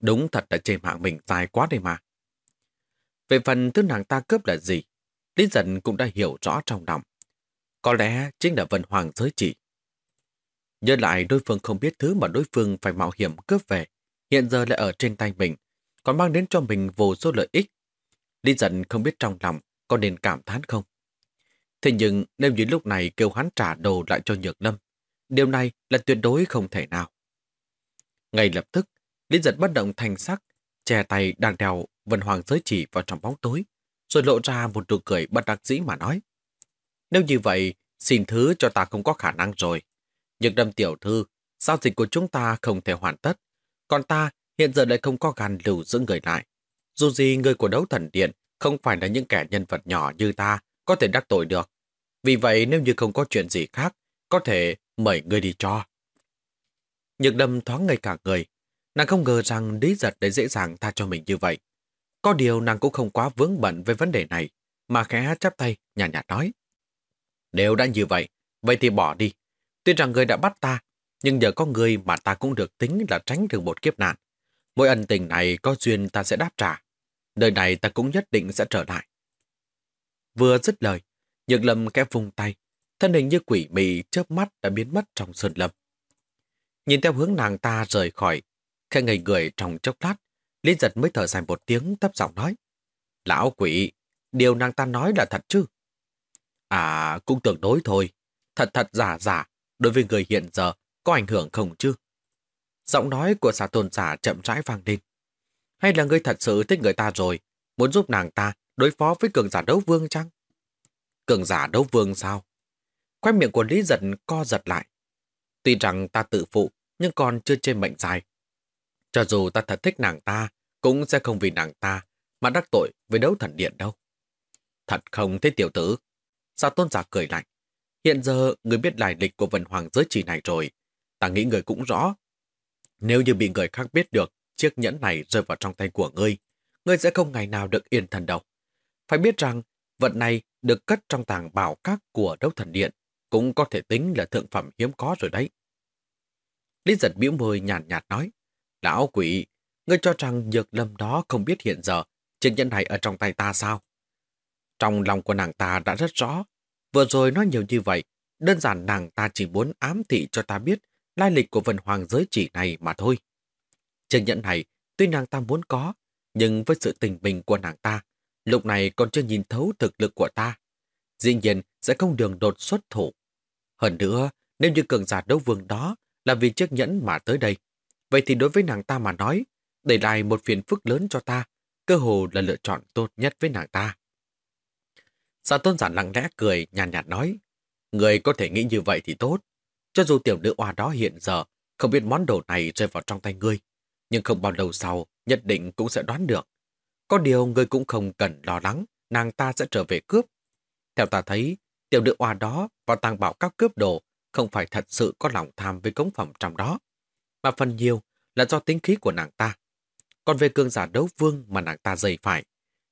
Speaker 1: Đúng thật là trên mạng mình dài quá đây mà. Về phần thứ nàng ta cướp là gì, Lý Dân cũng đã hiểu rõ trong lòng. Có lẽ chính là vân hoàng giới chỉ. Nhớ lại đối phương không biết thứ mà đối phương phải mạo hiểm cướp về, hiện giờ lại ở trên tay mình, còn mang đến cho mình vô số lợi ích. Lý Dân không biết trong lòng có nên cảm thán không. Thế nhưng nếu như lúc này kêu hắn trả đồ lại cho Nhược Lâm, điều này là tuyệt đối không thể nào. Ngay lập tức, Lý giật bất động thành sắc, che tay đang đèo vân hoàng giới chỉ vào trong bóng tối, rồi lộ ra một nụ cười bất đắc dĩ mà nói. Nếu như vậy, xin thứ cho ta không có khả năng rồi. Nhược Lâm tiểu thư, giao dịch của chúng ta không thể hoàn tất, còn ta hiện giờ lại không có gan lưu giữ người lại. Dù gì người của đấu thần điện không phải là những kẻ nhân vật nhỏ như ta có thể đắc tội được. Vì vậy nếu như không có chuyện gì khác, có thể mời người đi cho. Nhược đâm thoáng ngây cả người. Nàng không ngờ rằng lý giật để dễ dàng tha cho mình như vậy. Có điều nàng cũng không quá vướng bận với vấn đề này, mà khẽ chắp tay, nhàn nhạt, nhạt nói. Nếu đã như vậy, vậy thì bỏ đi. Tuy rằng người đã bắt ta, nhưng nhờ có người mà ta cũng được tính là tránh được một kiếp nạn. Mỗi ân tình này có duyên ta sẽ đáp trả. Đời này ta cũng nhất định sẽ trở lại. Vừa dứt lời, Nhược Lâm kẽ vùng tay, thân hình như quỷ mị chớp mắt đã biến mất trong sơn lâm. Nhìn theo hướng nàng ta rời khỏi, khe ngây người trong chốc lát, Lý giật mới thở dài một tiếng thấp giọng nói. Lão quỷ, điều nàng ta nói là thật chứ? À, cũng tưởng đối thôi. Thật thật giả giả, đối với người hiện giờ có ảnh hưởng không chứ? Giọng nói của xã tôn giả chậm rãi vang lên. Hay là ngươi thật sự thích người ta rồi, muốn giúp nàng ta đối phó với cường giả đấu vương chăng? Cường giả đấu vương sao? Khoai miệng của Lý Giật co giật lại. Tuy rằng ta tự phụ, nhưng còn chưa trên mệnh dài. Cho dù ta thật thích nàng ta, cũng sẽ không vì nàng ta mà đắc tội với đấu thần điện đâu. Thật không thế tiểu tử. Sao tôn giả cười lạnh. Hiện giờ người biết lại lịch của vần hoàng giới chỉ này rồi. Ta nghĩ người cũng rõ. Nếu như bị người khác biết được chiếc nhẫn này rơi vào trong tay của ngươi, ngươi sẽ không ngày nào được yên thần đâu. Phải biết rằng, vật này được cất trong tàng bảo các của đấu thần điện, cũng có thể tính là thượng phẩm hiếm có rồi đấy. Lý giật biểu môi nhàn nhạt, nói, Lão quỷ, ngươi cho rằng nhược lâm đó không biết hiện giờ chiếc nhẫn này ở trong tay ta sao? Trong lòng của nàng ta đã rất rõ, vừa rồi nói nhiều như vậy, đơn giản nàng ta chỉ muốn ám thị cho ta biết lai lịch của vần hoàng giới chỉ này mà thôi. Chiếc nhẫn này, tuy nàng ta muốn có, nhưng với sự tình bình của nàng ta, Lúc này còn chưa nhìn thấu thực lực của ta. Dĩ nhiên sẽ không đường đột xuất thủ. Hơn nữa, nếu như cường giả đấu vương đó là vì chiếc nhẫn mà tới đây, vậy thì đối với nàng ta mà nói, để lại một phiền phức lớn cho ta, cơ hồ là lựa chọn tốt nhất với nàng ta. Sa tôn giả lặng lẽ cười, nhàn nhạt, nhạt nói, Người có thể nghĩ như vậy thì tốt. Cho dù tiểu nữ oa đó hiện giờ không biết món đồ này rơi vào trong tay ngươi, nhưng không bao lâu sau nhất định cũng sẽ đoán được. Có điều ngươi cũng không cần lo lắng, nàng ta sẽ trở về cướp. Theo ta thấy, tiểu nữ oa đó vào tàng bảo các cướp đồ không phải thật sự có lòng tham với cống phẩm trong đó, mà phần nhiều là do tính khí của nàng ta. Còn về cương giả đấu vương mà nàng ta dày phải,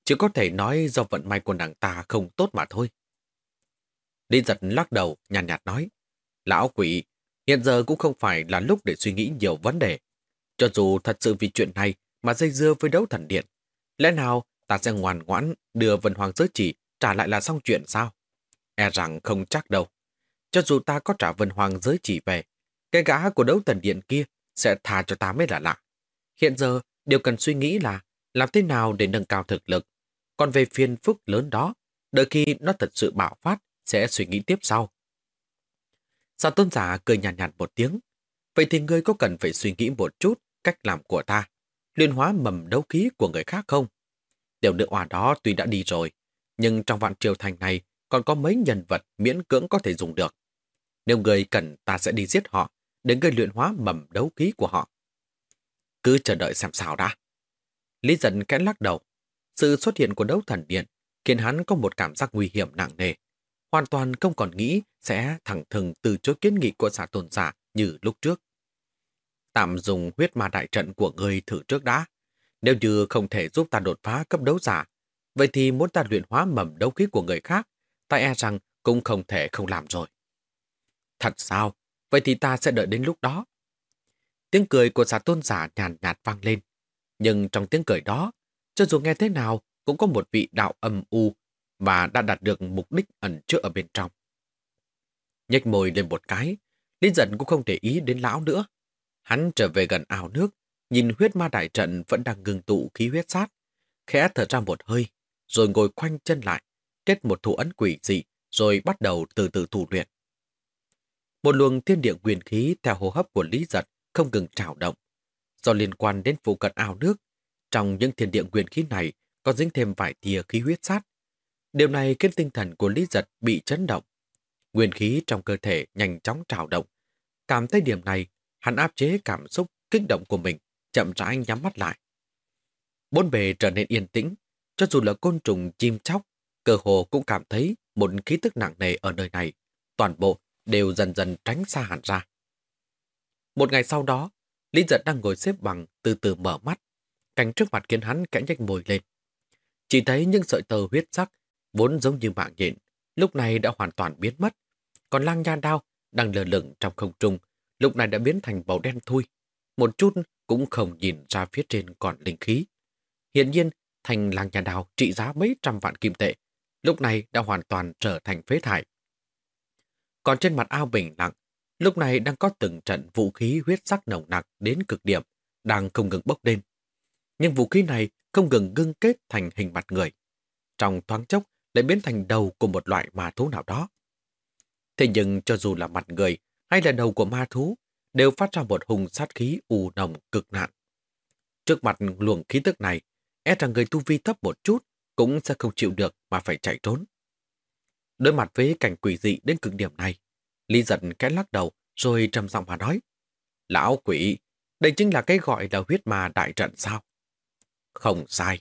Speaker 1: chỉ có thể nói do vận may của nàng ta không tốt mà thôi. Lý giật lắc đầu, nhàn nhạt, nhạt nói, Lão quỷ, hiện giờ cũng không phải là lúc để suy nghĩ nhiều vấn đề. Cho dù thật sự vì chuyện này mà dây dưa với đấu thần điện, lẽ nào ta sẽ ngoan ngoãn đưa vân hoàng giới chỉ trả lại là xong chuyện sao? E rằng không chắc đâu. Cho dù ta có trả vân hoàng giới chỉ về, cái gã của đấu thần điện kia sẽ tha cho ta mới là lạ. Hiện giờ, điều cần suy nghĩ là làm thế nào để nâng cao thực lực. Còn về phiền phức lớn đó, đợi khi nó thật sự bạo phát, sẽ suy nghĩ tiếp sau. Sao tôn giả cười nhàn nhạt, nhạt một tiếng. Vậy thì ngươi có cần phải suy nghĩ một chút cách làm của ta, luyện hóa mầm đấu khí của người khác không? Tiểu nữ hòa đó tuy đã đi rồi, nhưng trong vạn triều thành này còn có mấy nhân vật miễn cưỡng có thể dùng được. Nếu người cần ta sẽ đi giết họ để gây luyện hóa mầm đấu khí của họ. Cứ chờ đợi xem sao đã. Lý dần kẽ lắc đầu. Sự xuất hiện của đấu thần điện khiến hắn có một cảm giác nguy hiểm nặng nề. Hoàn toàn không còn nghĩ sẽ thẳng thừng từ chối kiến nghị của xã tôn giả như lúc trước. Tạm dùng huyết ma đại trận của người thử trước đã. Nếu như không thể giúp ta đột phá cấp đấu giả, vậy thì muốn ta luyện hóa mầm đấu khí của người khác, ta e rằng cũng không thể không làm rồi. Thật sao? Vậy thì ta sẽ đợi đến lúc đó. Tiếng cười của giả tôn giả nhàn nhạt vang lên. Nhưng trong tiếng cười đó, cho dù nghe thế nào, cũng có một vị đạo âm u và đã đạt được mục đích ẩn trước ở bên trong. Nhách môi lên một cái, Lý giận cũng không để ý đến lão nữa. Hắn trở về gần ao nước, nhìn huyết ma đại trận vẫn đang ngừng tụ khí huyết sát, khẽ thở ra một hơi, rồi ngồi khoanh chân lại, kết một thủ ấn quỷ dị, rồi bắt đầu từ từ thủ luyện. Một luồng thiên địa quyền khí theo hô hấp của Lý Giật không ngừng trào động. Do liên quan đến phụ cận ao nước, trong những thiên địa quyền khí này có dính thêm vài tia khí huyết sát. Điều này khiến tinh thần của Lý Giật bị chấn động. Nguyên khí trong cơ thể nhanh chóng trào động. Cảm thấy điểm này, hắn áp chế cảm xúc kích động của mình, chậm rãi nhắm mắt lại. Bốn bề trở nên yên tĩnh, cho dù là côn trùng chim chóc, cơ hồ cũng cảm thấy một khí tức nặng nề ở nơi này. Toàn bộ đều dần dần tránh xa hẳn ra. Một ngày sau đó, Lý Giật đang ngồi xếp bằng từ từ mở mắt. Cảnh trước mặt khiến hắn kẽ nhách môi lên. Chỉ thấy những sợi tơ huyết sắc, vốn giống như mạng nhện, lúc này đã hoàn toàn biến mất. Còn lang nha đao đang lờ lửng trong không trung, lúc này đã biến thành màu đen thui. Một chút cũng không nhìn ra phía trên còn linh khí. Hiện nhiên, thành làng nhà đào trị giá mấy trăm vạn kim tệ, lúc này đã hoàn toàn trở thành phế thải. Còn trên mặt ao bình lặng, lúc này đang có từng trận vũ khí huyết sắc nồng nặc đến cực điểm, đang không ngừng bốc lên. Nhưng vũ khí này không ngừng ngưng kết thành hình mặt người. Trong thoáng chốc lại biến thành đầu của một loại ma thú nào đó. Thế nhưng cho dù là mặt người hay là đầu của ma thú, đều phát ra một hùng sát khí u nồng cực nạn. Trước mặt luồng khí tức này, e rằng người tu vi thấp một chút cũng sẽ không chịu được mà phải chạy trốn. Đối mặt với cảnh quỷ dị đến cực điểm này, Lý giận cái lắc đầu rồi trầm giọng mà nói. Lão quỷ, đây chính là cái gọi là huyết ma đại trận sao? Không sai.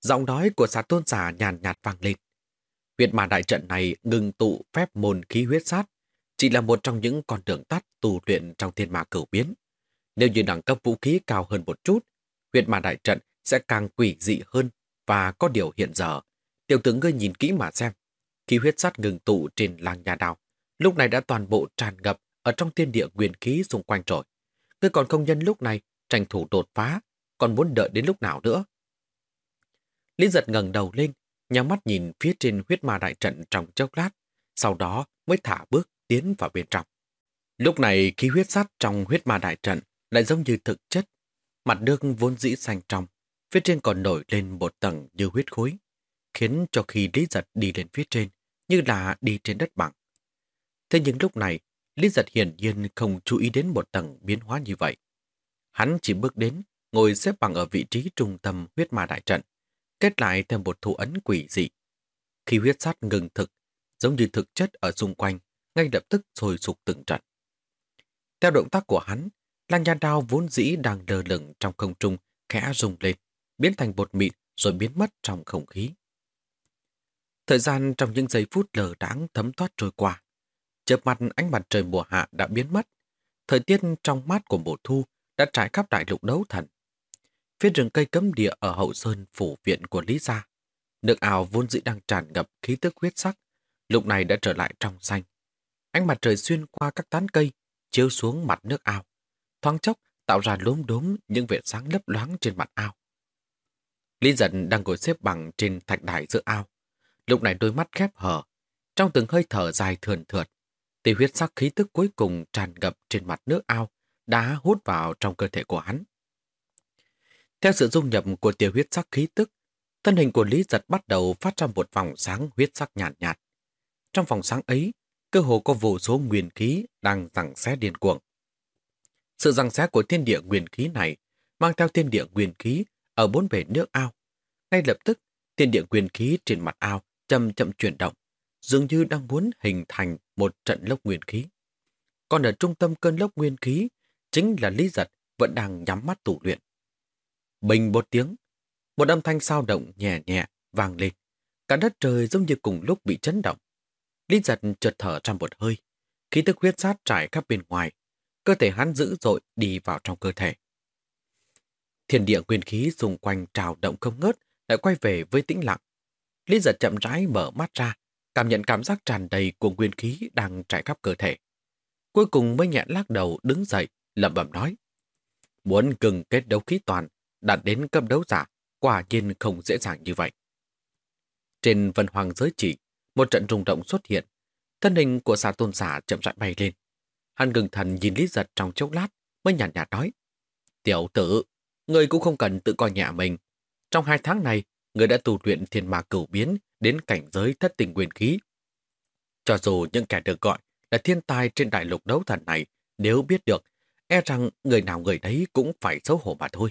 Speaker 1: Giọng nói của xà tôn giả nhàn nhạt vang lên. Huyết ma đại trận này ngừng tụ phép môn khí huyết sát, chỉ là một trong những con đường tắt tu luyện trong thiên ma cửu biến. Nếu như đẳng cấp vũ khí cao hơn một chút, huyết ma đại trận sẽ càng quỷ dị hơn và có điều hiện giờ. Tiểu tướng ngươi nhìn kỹ mà xem. Khí huyết sát ngừng tụ trên làng nhà đào, lúc này đã toàn bộ tràn ngập ở trong thiên địa nguyên khí xung quanh rồi. Ngươi còn không nhân lúc này tranh thủ đột phá, còn muốn đợi đến lúc nào nữa. Lý giật ngẩng đầu lên, nhắm mắt nhìn phía trên huyết ma đại trận trong chốc lát, sau đó mới thả bước tiến vào bên trong. Lúc này khí huyết sát trong huyết ma đại trận lại giống như thực chất. Mặt nước vốn dĩ xanh trong, phía trên còn nổi lên một tầng như huyết khối. khiến cho khi Lý Giật đi lên phía trên, như là đi trên đất bằng. Thế nhưng lúc này, Lý Giật hiển nhiên không chú ý đến một tầng biến hóa như vậy. Hắn chỉ bước đến, ngồi xếp bằng ở vị trí trung tâm huyết ma đại trận, kết lại thêm một thủ ấn quỷ dị. Khi huyết sát ngừng thực, giống như thực chất ở xung quanh, ngay lập tức sôi sục từng trận. Theo động tác của hắn, Lang nha đao vốn dĩ đang lơ lửng trong không trung, khẽ rung lên, biến thành bột mịn rồi biến mất trong không khí. Thời gian trong những giây phút lờ đãng thấm thoát trôi qua. Chợp mặt ánh mặt trời mùa hạ đã biến mất. Thời tiết trong mát của mùa thu đã trải khắp đại lục đấu thần. Phía rừng cây cấm địa ở hậu sơn phủ viện của Lý Gia. Nước ảo vốn dĩ đang tràn ngập khí tức huyết sắc, lúc này đã trở lại trong xanh. Ánh mặt trời xuyên qua các tán cây, chiếu xuống mặt nước ao. Thoáng chốc tạo ra lốm đốm những vệt sáng lấp loáng trên mặt ao. Lý giận đang ngồi xếp bằng trên thạch đài giữa ao. Lúc này đôi mắt khép hở, trong từng hơi thở dài thườn thượt, thì huyết sắc khí tức cuối cùng tràn ngập trên mặt nước ao đã hút vào trong cơ thể của hắn. Theo sự dung nhập của tiểu huyết sắc khí tức, thân hình của Lý Giật bắt đầu phát ra một vòng sáng huyết sắc nhạt nhạt. Trong vòng sáng ấy, cơ hồ có vô số nguyên khí đang rằng xé điên cuồng. Sự rằng xé của thiên địa nguyên khí này mang theo thiên địa nguyên khí ở bốn bể nước ao. Ngay lập tức, thiên địa nguyên khí trên mặt ao chậm chậm chuyển động, dường như đang muốn hình thành một trận lốc nguyên khí. Còn ở trung tâm cơn lốc nguyên khí, chính là Lý Giật vẫn đang nhắm mắt tụ luyện. Bình một tiếng, một âm thanh sao động nhẹ nhẹ vang lên. Cả đất trời giống như cùng lúc bị chấn động. Lý Giật chợt thở trong một hơi, khí tức huyết sát trải khắp bên ngoài, cơ thể hắn dữ dội đi vào trong cơ thể. Thiên địa nguyên khí xung quanh trào động không ngớt, lại quay về với tĩnh lặng. Lý giật chậm rãi mở mắt ra, cảm nhận cảm giác tràn đầy của nguyên khí đang trải khắp cơ thể. Cuối cùng mới nhẹ lắc đầu đứng dậy, lẩm bẩm nói. Muốn cừng kết đấu khí toàn, đạt đến cấp đấu giả, quả nhiên không dễ dàng như vậy. Trên vân hoàng giới chỉ, một trận rung động xuất hiện. Thân hình của xà tôn giả chậm rãi bay lên. Hắn ngừng thần nhìn Lý Giật trong chốc lát, mới nhàn nhạt, nhạt nói. Tiểu tử, người cũng không cần tự coi nhẹ mình. Trong hai tháng này, người đã tu luyện thiên ma cửu biến đến cảnh giới thất tình quyền khí. Cho dù những kẻ được gọi là thiên tài trên đại lục đấu thần này, nếu biết được, e rằng người nào người đấy cũng phải xấu hổ mà thôi.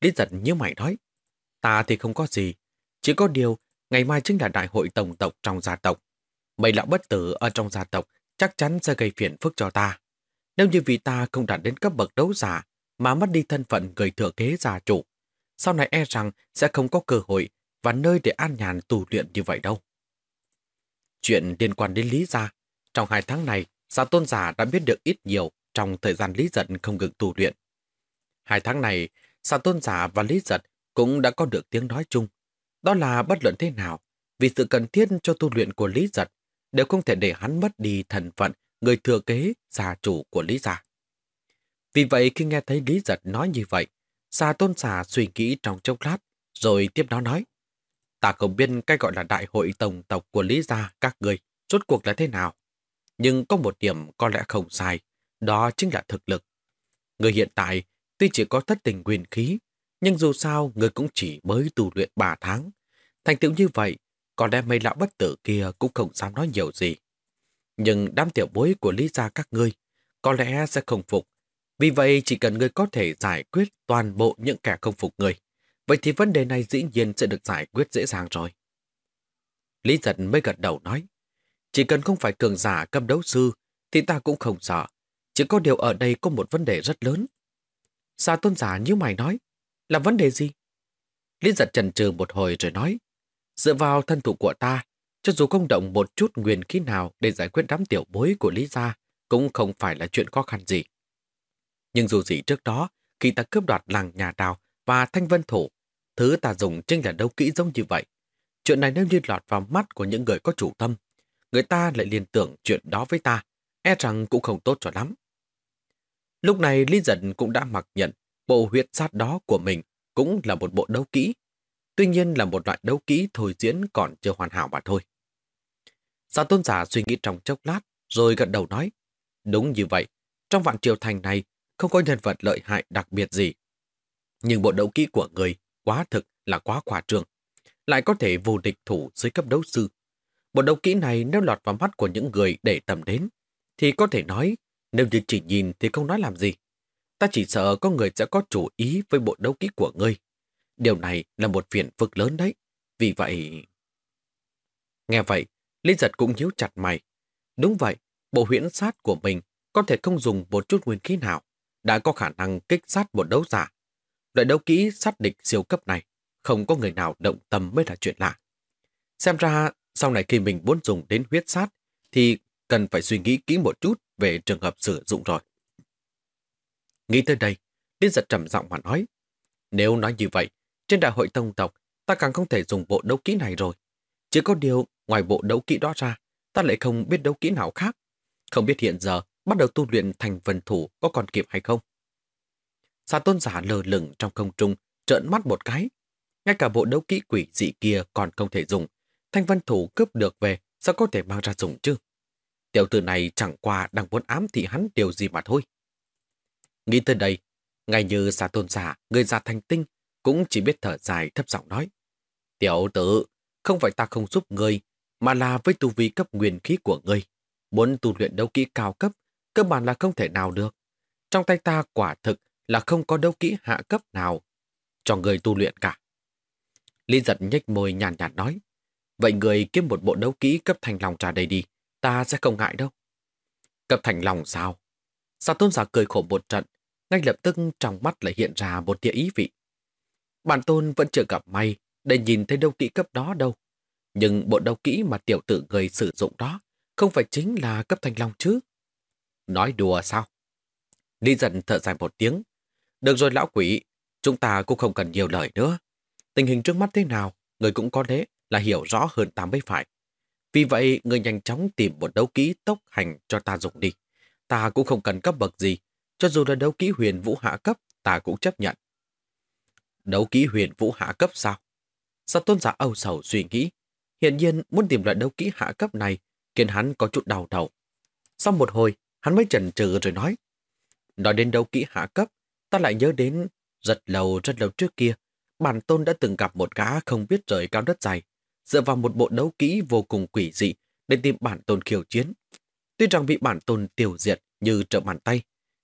Speaker 1: Lý giật như mày nói, ta thì không có gì, chỉ có điều ngày mai chính là đại hội tổng tộc trong gia tộc. Mấy lão bất tử ở trong gia tộc chắc chắn sẽ gây phiền phức cho ta. Nếu như vì ta không đạt đến cấp bậc đấu giả mà mất đi thân phận người thừa kế gia chủ, sau này e rằng sẽ không có cơ hội và nơi để an nhàn tù luyện như vậy đâu. Chuyện liên quan đến Lý Gia, trong hai tháng này, xã tôn giả đã biết được ít nhiều trong thời gian Lý Giật không ngừng tù luyện. Hai tháng này, xã tôn giả và Lý Giật cũng đã có được tiếng nói chung. Đó là bất luận thế nào, vì sự cần thiết cho tu luyện của Lý Giật đều không thể để hắn mất đi thần phận người thừa kế gia chủ của Lý Gia. Vì vậy khi nghe thấy Lý Giật nói như vậy, Xà tôn xà suy nghĩ trong chốc lát, rồi tiếp đó nói. Ta không biết cái gọi là đại hội tổng tộc của Lý Gia các người, rốt cuộc là thế nào. Nhưng có một điểm có lẽ không sai, đó chính là thực lực. Người hiện tại tuy chỉ có thất tình quyền khí, nhưng dù sao người cũng chỉ mới tu luyện 3 tháng. Thành tựu như vậy, có lẽ mấy lão bất tử kia cũng không dám nói nhiều gì. Nhưng đám tiểu bối của Lý Gia các ngươi có lẽ sẽ không phục vì vậy chỉ cần ngươi có thể giải quyết toàn bộ những kẻ không phục người, vậy thì vấn đề này dĩ nhiên sẽ được giải quyết dễ dàng rồi. Lý giật mới gật đầu nói, chỉ cần không phải cường giả cấp đấu sư thì ta cũng không sợ. Chỉ có điều ở đây có một vấn đề rất lớn. Sa tôn giả như mày nói, là vấn đề gì? Lý giật trần trừ một hồi rồi nói, dựa vào thân thủ của ta, cho dù không động một chút nguyên khí nào để giải quyết đám tiểu bối của Lý gia, cũng không phải là chuyện khó khăn gì. Nhưng dù gì trước đó, khi ta cướp đoạt làng nhà đào và thanh vân thủ, thứ ta dùng chính là đấu kỹ giống như vậy. Chuyện này nếu như lọt vào mắt của những người có chủ tâm, người ta lại liên tưởng chuyện đó với ta, e rằng cũng không tốt cho lắm. Lúc này Lý Dân cũng đã mặc nhận bộ huyết sát đó của mình cũng là một bộ đấu kỹ. Tuy nhiên là một loại đấu kỹ thôi diễn còn chưa hoàn hảo mà thôi. Giả tôn giả suy nghĩ trong chốc lát, rồi gật đầu nói. Đúng như vậy, trong vạn triều thành này không có nhân vật lợi hại đặc biệt gì. Nhưng bộ đấu kỹ của người quá thực là quá khoa trương. lại có thể vô địch thủ dưới cấp đấu sư. Bộ đấu kỹ này nếu lọt vào mắt của những người để tầm đến, thì có thể nói, nếu như chỉ nhìn thì không nói làm gì. Ta chỉ sợ có người sẽ có chủ ý với bộ đấu kỹ của ngươi. Điều này là một phiền phức lớn đấy. Vì vậy... Nghe vậy, Lý giật cũng nhíu chặt mày. Đúng vậy, bộ huyễn sát của mình có thể không dùng một chút nguyên khí nào, đã có khả năng kích sát một đấu giả. Loại đấu kỹ sát địch siêu cấp này, không có người nào động tâm mới là chuyện lạ. Xem ra, sau này khi mình muốn dùng đến huyết sát, thì cần phải suy nghĩ kỹ một chút về trường hợp sử dụng rồi. Nghĩ tới đây, Liên giật trầm giọng mà nói, nếu nói như vậy, trên đại hội tông tộc, ta càng không thể dùng bộ đấu kỹ này rồi. Chỉ có điều, ngoài bộ đấu kỹ đó ra, ta lại không biết đấu kỹ nào khác. Không biết hiện giờ, bắt đầu tu luyện thành vần thủ có còn kịp hay không? Xà tôn giả lờ lửng trong không trung, trợn mắt một cái. Ngay cả bộ đấu kỹ quỷ dị kia còn không thể dùng. Thanh vân thủ cướp được về, sao có thể mang ra dùng chứ? Tiểu tử này chẳng qua đang muốn ám thị hắn điều gì mà thôi. Nghĩ tới đây, ngay như xà tôn giả, người già thành tinh, cũng chỉ biết thở dài thấp giọng nói. Tiểu tử, không phải ta không giúp ngươi, mà là với tu vi cấp nguyên khí của ngươi. Muốn tu luyện đấu kỹ cao cấp, cơ bản là không thể nào được. Trong tay ta quả thực là không có đấu kỹ hạ cấp nào cho người tu luyện cả. Lý giật nhếch môi nhàn nhạt, nhạt nói, vậy người kiếm một bộ đấu kỹ cấp thành lòng trà đây đi, ta sẽ không ngại đâu. Cấp thành lòng sao? Sa tôn giả cười khổ một trận, ngay lập tức trong mắt lại hiện ra một tia ý vị. Bản tôn vẫn chưa gặp may để nhìn thấy đấu kỹ cấp đó đâu. Nhưng bộ đấu kỹ mà tiểu tử người sử dụng đó không phải chính là cấp thanh long chứ. Nói đùa sao? Lý dần thở dài một tiếng. Được rồi lão quỷ, chúng ta cũng không cần nhiều lời nữa. Tình hình trước mắt thế nào, người cũng có thế là hiểu rõ hơn ta mới phải. Vì vậy, người nhanh chóng tìm một đấu kỹ tốc hành cho ta dùng đi. Ta cũng không cần cấp bậc gì, cho dù là đấu kỹ huyền vũ hạ cấp, ta cũng chấp nhận. Đấu kỹ huyền vũ hạ cấp sao? Sao tôn giả âu sầu suy nghĩ? Hiện nhiên muốn tìm loại đấu kỹ hạ cấp này khiến hắn có chút đau đầu. Sau một hồi, hắn mới chần chừ rồi nói. Nói đến đấu kỹ hạ cấp, ta lại nhớ đến rất lâu rất lâu trước kia, bản tôn đã từng gặp một gã không biết rời cao đất dày, dựa vào một bộ đấu kỹ vô cùng quỷ dị để tìm bản tôn khiêu chiến. Tuy rằng bị bản tôn tiêu diệt như trợ bàn tay,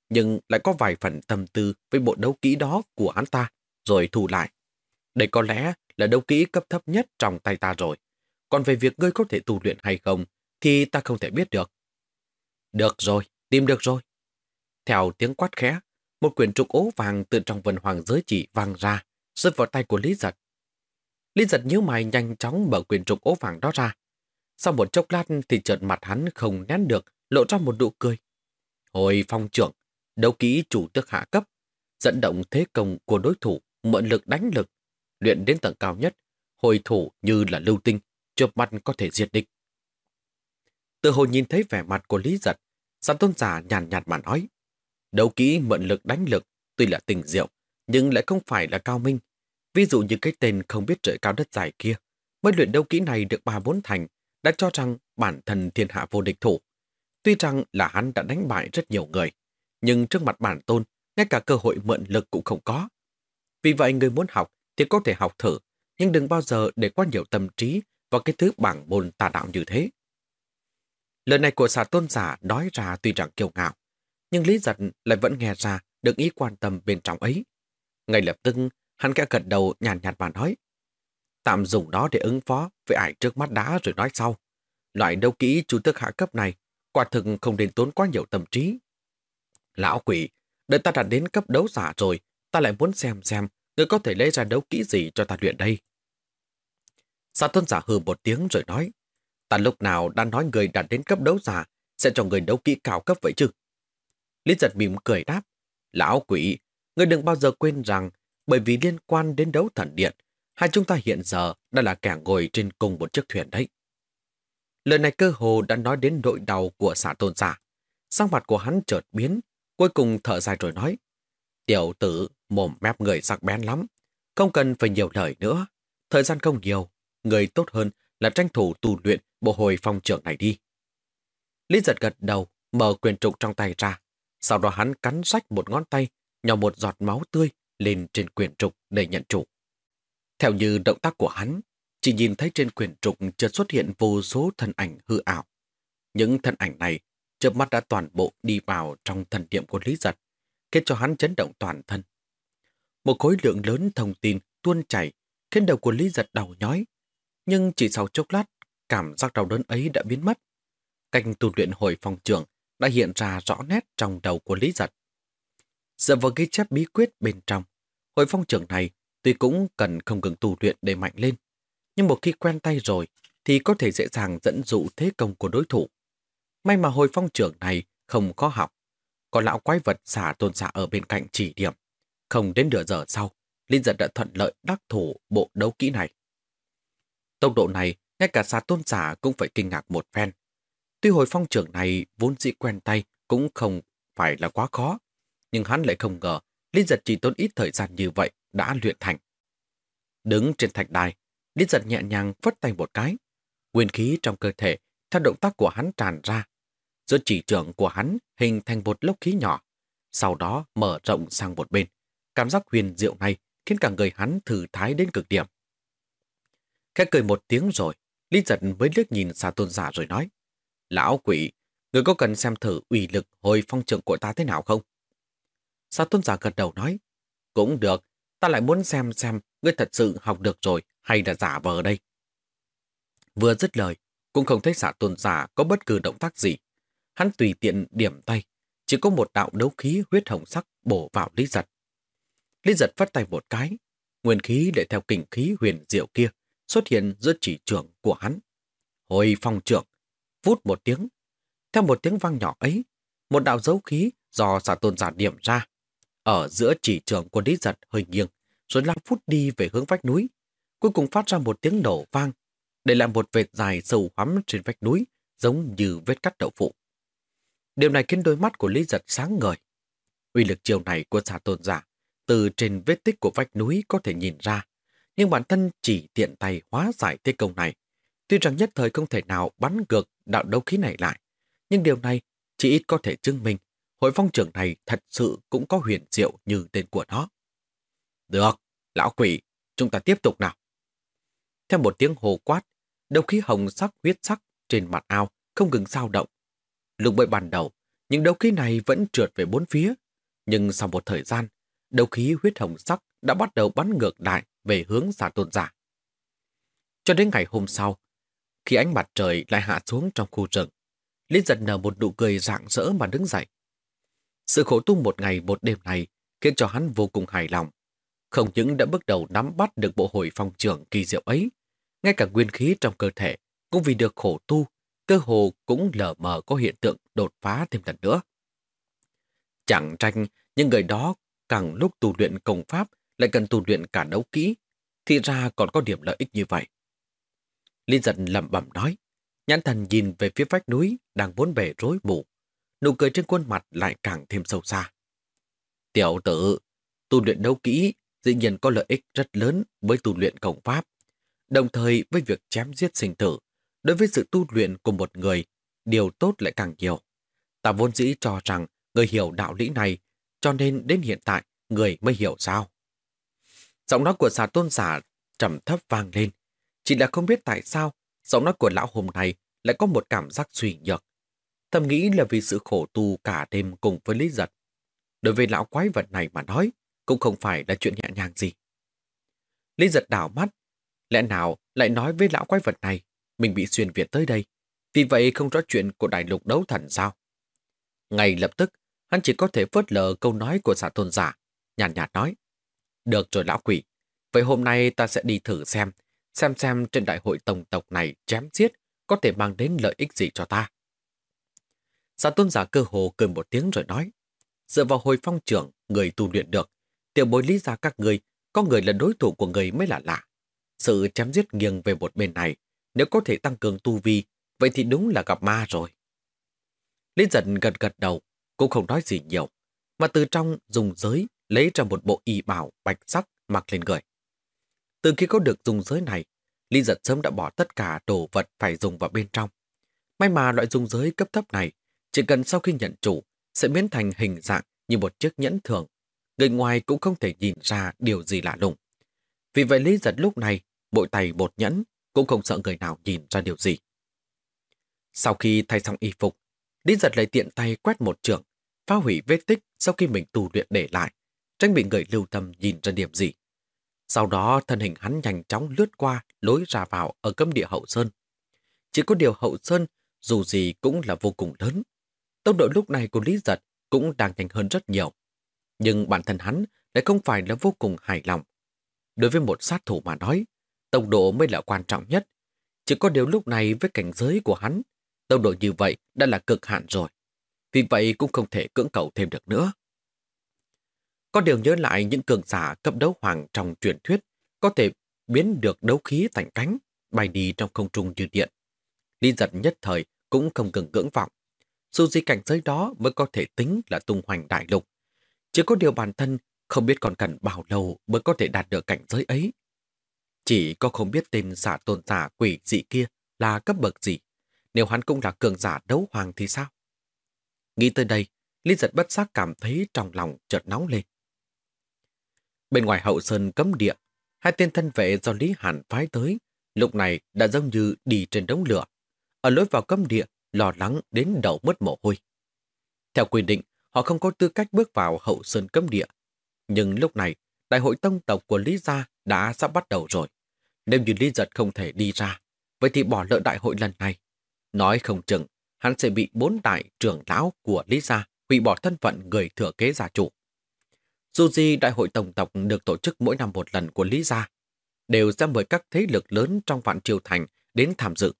Speaker 1: nhưng lại có vài phần tâm tư với bộ đấu kỹ đó của hắn ta, rồi thu lại. Đây có lẽ là đấu kỹ cấp thấp nhất trong tay ta rồi. Còn về việc ngươi có thể tu luyện hay không, thì ta không thể biết được. Được rồi, tìm được rồi. Theo tiếng quát khẽ, một quyển trục ố vàng từ trong vần hoàng giới chỉ vang ra, rơi vào tay của Lý Giật. Lý Giật nhíu mày nhanh chóng mở quyển trục ố vàng đó ra. Sau một chốc lát thì trợn mặt hắn không nén được, lộ ra một nụ cười. Hồi phong trưởng, đấu kỹ chủ tước hạ cấp, dẫn động thế công của đối thủ, mượn lực đánh lực, luyện đến tầng cao nhất, hồi thủ như là lưu tinh, chụp mắt có thể diệt địch. Từ hồi nhìn thấy vẻ mặt của Lý Giật, Sản tôn giả nhàn nhạt mà nói. Đấu kỹ mượn lực đánh lực, tuy là tình diệu, nhưng lại không phải là cao minh. Ví dụ như cái tên không biết trời cao đất dài kia, mới luyện đấu kỹ này được ba bốn thành, đã cho rằng bản thân thiên hạ vô địch thủ. Tuy rằng là hắn đã đánh bại rất nhiều người, nhưng trước mặt bản tôn, ngay cả cơ hội mượn lực cũng không có. Vì vậy người muốn học thì có thể học thử, nhưng đừng bao giờ để quá nhiều tâm trí vào cái thứ bảng môn tà đạo như thế. Lời này của xà tôn giả nói ra tuy rằng kiêu ngạo, nhưng Lý Giật lại vẫn nghe ra được ý quan tâm bên trong ấy. Ngay lập tức, hắn kẽ gật đầu nhàn nhạt mà nói. Tạm dùng đó để ứng phó với ải trước mắt đá rồi nói sau. Loại đấu kỹ chủ tước hạ cấp này, quả thực không nên tốn quá nhiều tâm trí. Lão quỷ, đợi ta đã đến cấp đấu giả rồi, ta lại muốn xem xem người có thể lấy ra đấu kỹ gì cho ta luyện đây. Sa tôn giả hừ một tiếng rồi nói, ta lúc nào đã nói người đạt đến cấp đấu giả sẽ cho người đấu kỹ cao cấp vậy chứ? Lý giật mỉm cười đáp, lão quỷ, người đừng bao giờ quên rằng bởi vì liên quan đến đấu thần điện, hai chúng ta hiện giờ đã là kẻ ngồi trên cùng một chiếc thuyền đấy. Lời này cơ hồ đã nói đến nỗi đầu của xã tôn giả. Sang mặt của hắn chợt biến, cuối cùng thở dài rồi nói, tiểu tử mồm mép người sắc bén lắm, không cần phải nhiều lời nữa. Thời gian không nhiều, người tốt hơn là tranh thủ tu luyện bộ hồi phong trưởng này đi. Lý giật gật đầu, mở quyền trục trong tay ra. Sau đó hắn cắn rách một ngón tay, nhỏ một giọt máu tươi lên trên quyền trục để nhận chủ. Theo như động tác của hắn, chỉ nhìn thấy trên quyển trục chợt xuất hiện vô số thân ảnh hư ảo. Những thân ảnh này chớp mắt đã toàn bộ đi vào trong thần niệm của Lý Giật, khiến cho hắn chấn động toàn thân. Một khối lượng lớn thông tin tuôn chảy, khiến đầu của Lý Giật đau nhói. Nhưng chỉ sau chốc lát, cảm giác đau đớn ấy đã biến mất. Canh tu luyện hồi phong trưởng đã hiện ra rõ nét trong đầu của Lý Giật. Dựa vào ghi chép bí quyết bên trong, hội phong trưởng này tuy cũng cần không ngừng tu luyện để mạnh lên, nhưng một khi quen tay rồi thì có thể dễ dàng dẫn dụ thế công của đối thủ. May mà hồi phong trưởng này không có học, có lão quái vật xả tôn xả ở bên cạnh chỉ điểm. Không đến nửa giờ sau, Linh giật đã thuận lợi đắc thủ bộ đấu kỹ này. Tốc độ này, ngay cả xà tôn giả cũng phải kinh ngạc một phen. Tuy hồi phong trưởng này vốn dĩ quen tay cũng không phải là quá khó, nhưng hắn lại không ngờ Linh giật chỉ tốn ít thời gian như vậy đã luyện thành. Đứng trên thạch đài, Linh giật nhẹ nhàng phất tay một cái. Nguyên khí trong cơ thể theo động tác của hắn tràn ra. Giữa chỉ trưởng của hắn hình thành một lốc khí nhỏ, sau đó mở rộng sang một bên. Cảm giác huyền diệu này khiến cả người hắn thử thái đến cực điểm. Khẽ cười một tiếng rồi, Lý giật mới liếc nhìn xa tôn giả rồi nói. Lão quỷ, người có cần xem thử uy lực hồi phong trường của ta thế nào không? xà tôn giả gật đầu nói, cũng được, ta lại muốn xem xem ngươi thật sự học được rồi hay là giả vờ đây. Vừa dứt lời, cũng không thấy xà tôn giả có bất cứ động tác gì. Hắn tùy tiện điểm tay, chỉ có một đạo đấu khí huyết hồng sắc bổ vào Lý Giật. Lý Giật phát tay một cái, nguyên khí để theo kình khí huyền diệu kia xuất hiện giữa chỉ trưởng của hắn. Hồi phong trưởng, vút một tiếng. Theo một tiếng vang nhỏ ấy, một đạo dấu khí do giả tôn giả điểm ra, ở giữa chỉ trưởng của Lý Giật hơi nghiêng, rồi lao phút đi về hướng vách núi. Cuối cùng phát ra một tiếng nổ vang, để lại một vệt dài sâu hoắm trên vách núi, giống như vết cắt đậu phụ. Điều này khiến đôi mắt của Lý Giật sáng ngời. Uy lực chiều này của xà tôn giả, từ trên vết tích của vách núi có thể nhìn ra, nhưng bản thân chỉ tiện tay hóa giải thế công này. Tuy rằng nhất thời không thể nào bắn ngược đạo đấu khí này lại, nhưng điều này chỉ ít có thể chứng minh hội phong trưởng này thật sự cũng có huyền diệu như tên của nó. Được, lão quỷ, chúng ta tiếp tục nào. Theo một tiếng hồ quát, đầu khí hồng sắc huyết sắc trên mặt ao không ngừng dao động. Lúc mới ban đầu, những đầu khí này vẫn trượt về bốn phía, nhưng sau một thời gian, đầu khí huyết hồng sắc đã bắt đầu bắn ngược lại về hướng giả tôn giả. Cho đến ngày hôm sau, khi ánh mặt trời lại hạ xuống trong khu rừng, Lý giật nở một nụ cười rạng rỡ mà đứng dậy. Sự khổ tu một ngày một đêm này khiến cho hắn vô cùng hài lòng. Không những đã bước đầu nắm bắt được bộ hồi phong trưởng kỳ diệu ấy, ngay cả nguyên khí trong cơ thể cũng vì được khổ tu, cơ hồ cũng lờ mờ có hiện tượng đột phá thêm lần nữa. Chẳng tranh, những người đó càng lúc tu luyện công pháp lại cần tu luyện cả đấu kỹ, thì ra còn có điểm lợi ích như vậy. Liên giận lẩm bẩm nói, nhãn thần nhìn về phía vách núi đang bốn bề rối bù, nụ cười trên khuôn mặt lại càng thêm sâu xa. Tiểu tử, tu luyện đấu kỹ dĩ nhiên có lợi ích rất lớn với tu luyện công pháp, đồng thời với việc chém giết sinh tử. Đối với sự tu luyện của một người, điều tốt lại càng nhiều. Ta vốn dĩ cho rằng người hiểu đạo lý này, cho nên đến hiện tại người mới hiểu sao. Giọng nói của xà tôn giả trầm thấp vang lên. Chỉ là không biết tại sao giọng nói của lão hôm nay lại có một cảm giác suy nhược. Thầm nghĩ là vì sự khổ tu cả đêm cùng với Lý Giật. Đối với lão quái vật này mà nói, cũng không phải là chuyện nhẹ nhàng gì. Lý Giật đảo mắt, lẽ nào lại nói với lão quái vật này, mình bị xuyên Việt tới đây, vì vậy không rõ chuyện của đại lục đấu thần sao? Ngay lập tức, hắn chỉ có thể phớt lờ câu nói của xã tôn giả, nhàn nhạt, nhạt nói. Được rồi lão quỷ, vậy hôm nay ta sẽ đi thử xem, xem xem trên đại hội tổng tộc này chém giết có thể mang đến lợi ích gì cho ta. Xã tôn giả cơ hồ cười một tiếng rồi nói, dựa vào hồi phong trưởng, người tu luyện được, tiểu bối lý ra các người, có người là đối thủ của người mới là lạ. Sự chém giết nghiêng về một bên này, nếu có thể tăng cường tu vi, vậy thì đúng là gặp ma rồi. Lý giận gật gật đầu, cũng không nói gì nhiều, mà từ trong dùng giới lấy ra một bộ y bảo bạch sắc mặc lên người. Từ khi có được dùng giới này, Lý giật sớm đã bỏ tất cả đồ vật phải dùng vào bên trong. May mà loại dùng giới cấp thấp này, chỉ cần sau khi nhận chủ, sẽ biến thành hình dạng như một chiếc nhẫn thường. Người ngoài cũng không thể nhìn ra điều gì lạ lùng. Vì vậy Lý giật lúc này bội tay bột nhẫn, cũng không sợ người nào nhìn ra điều gì. Sau khi thay xong y phục, Lý giật lấy tiện tay quét một trường, phá hủy vết tích sau khi mình tù luyện để lại, tránh bị người lưu tâm nhìn ra điểm gì. Sau đó thân hình hắn nhanh chóng lướt qua lối ra vào ở cấm địa hậu sơn. Chỉ có điều hậu sơn dù gì cũng là vô cùng lớn. Tốc độ lúc này của Lý Giật cũng đang nhanh hơn rất nhiều. Nhưng bản thân hắn lại không phải là vô cùng hài lòng. Đối với một sát thủ mà nói, tốc độ mới là quan trọng nhất. Chỉ có điều lúc này với cảnh giới của hắn, tốc độ như vậy đã là cực hạn rồi. Vì vậy cũng không thể cưỡng cầu thêm được nữa. Có điều nhớ lại những cường giả cấp đấu hoàng trong truyền thuyết có thể biến được đấu khí thành cánh, bay đi trong không trung như điện. Lý giật nhất thời cũng không cần cưỡng vọng. Dù gì cảnh giới đó mới có thể tính là tung hoành đại lục. Chỉ có điều bản thân không biết còn cần bao lâu mới có thể đạt được cảnh giới ấy. Chỉ có không biết tên giả tôn giả quỷ dị kia là cấp bậc gì. Nếu hắn cũng là cường giả đấu hoàng thì sao? Nghĩ tới đây, Lý giật bất giác cảm thấy trong lòng chợt nóng lên. Bên ngoài hậu sơn cấm địa, hai tên thân vệ do Lý Hàn phái tới, lúc này đã giống như đi trên đống lửa. Ở lối vào cấm địa, lo lắng đến đầu mất mồ hôi. Theo quy định, họ không có tư cách bước vào hậu sơn cấm địa. Nhưng lúc này, đại hội tông tộc của Lý Gia đã sắp bắt đầu rồi. Nếu như Lý Giật không thể đi ra, vậy thì bỏ lỡ đại hội lần này. Nói không chừng, hắn sẽ bị bốn đại trưởng lão của Lý Gia hủy bỏ thân phận người thừa kế gia chủ. Dù gì đại hội tổng tộc được tổ chức mỗi năm một lần của Lý Gia, đều sẽ mời các thế lực lớn trong vạn triều thành đến tham dự.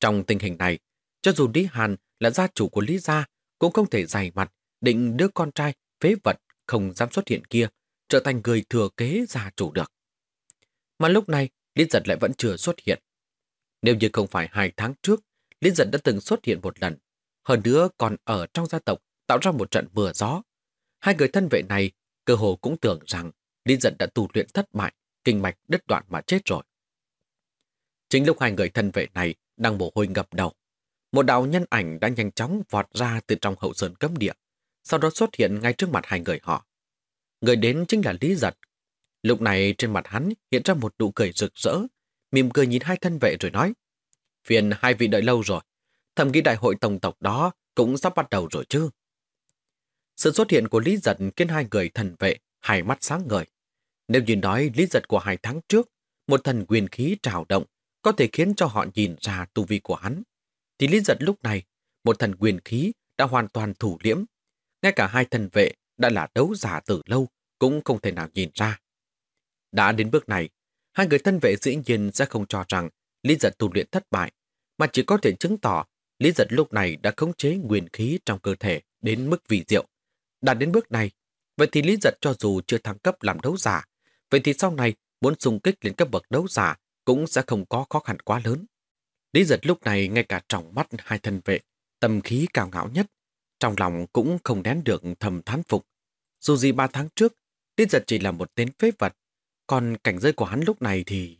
Speaker 1: Trong tình hình này, cho dù Lý Hàn là gia chủ của Lý Gia, cũng không thể dày mặt định đứa con trai phế vật không dám xuất hiện kia trở thành người thừa kế gia chủ được. Mà lúc này, Lý Giật lại vẫn chưa xuất hiện. Nếu như không phải hai tháng trước, Lý Dận đã từng xuất hiện một lần, hơn nữa còn ở trong gia tộc tạo ra một trận vừa gió. Hai người thân vệ này cơ hồ cũng tưởng rằng Lý Dận đã tu luyện thất bại, kinh mạch đứt đoạn mà chết rồi. Chính lúc hai người thân vệ này đang mồ hôi ngập đầu, một đạo nhân ảnh đã nhanh chóng vọt ra từ trong hậu sơn cấm địa, sau đó xuất hiện ngay trước mặt hai người họ. Người đến chính là Lý Giật. Lúc này trên mặt hắn hiện ra một nụ cười rực rỡ, mỉm cười nhìn hai thân vệ rồi nói, phiền hai vị đợi lâu rồi, thầm nghĩ đại hội tổng tộc đó cũng sắp bắt đầu rồi chứ. Sự xuất hiện của Lý Giật khiến hai người thần vệ hai mắt sáng ngời. Nếu như nói Lý Giật của hai tháng trước, một thần quyền khí trào động có thể khiến cho họ nhìn ra tu vi của hắn, thì Lý Giật lúc này, một thần quyền khí đã hoàn toàn thủ liễm. Ngay cả hai thần vệ đã là đấu giả từ lâu cũng không thể nào nhìn ra. Đã đến bước này, hai người thân vệ dĩ nhiên sẽ không cho rằng Lý Giật tu luyện thất bại, mà chỉ có thể chứng tỏ Lý Giật lúc này đã khống chế nguyên khí trong cơ thể đến mức vị diệu. Đạt đến bước này, vậy thì Lý Giật cho dù chưa thăng cấp làm đấu giả, vậy thì sau này muốn xung kích lên cấp bậc đấu giả cũng sẽ không có khó khăn quá lớn. Lý Giật lúc này ngay cả trong mắt hai thân vệ, tâm khí cao ngạo nhất, trong lòng cũng không nén được thầm thán phục. Dù gì ba tháng trước, Lý Giật chỉ là một tên phế vật, còn cảnh giới của hắn lúc này thì...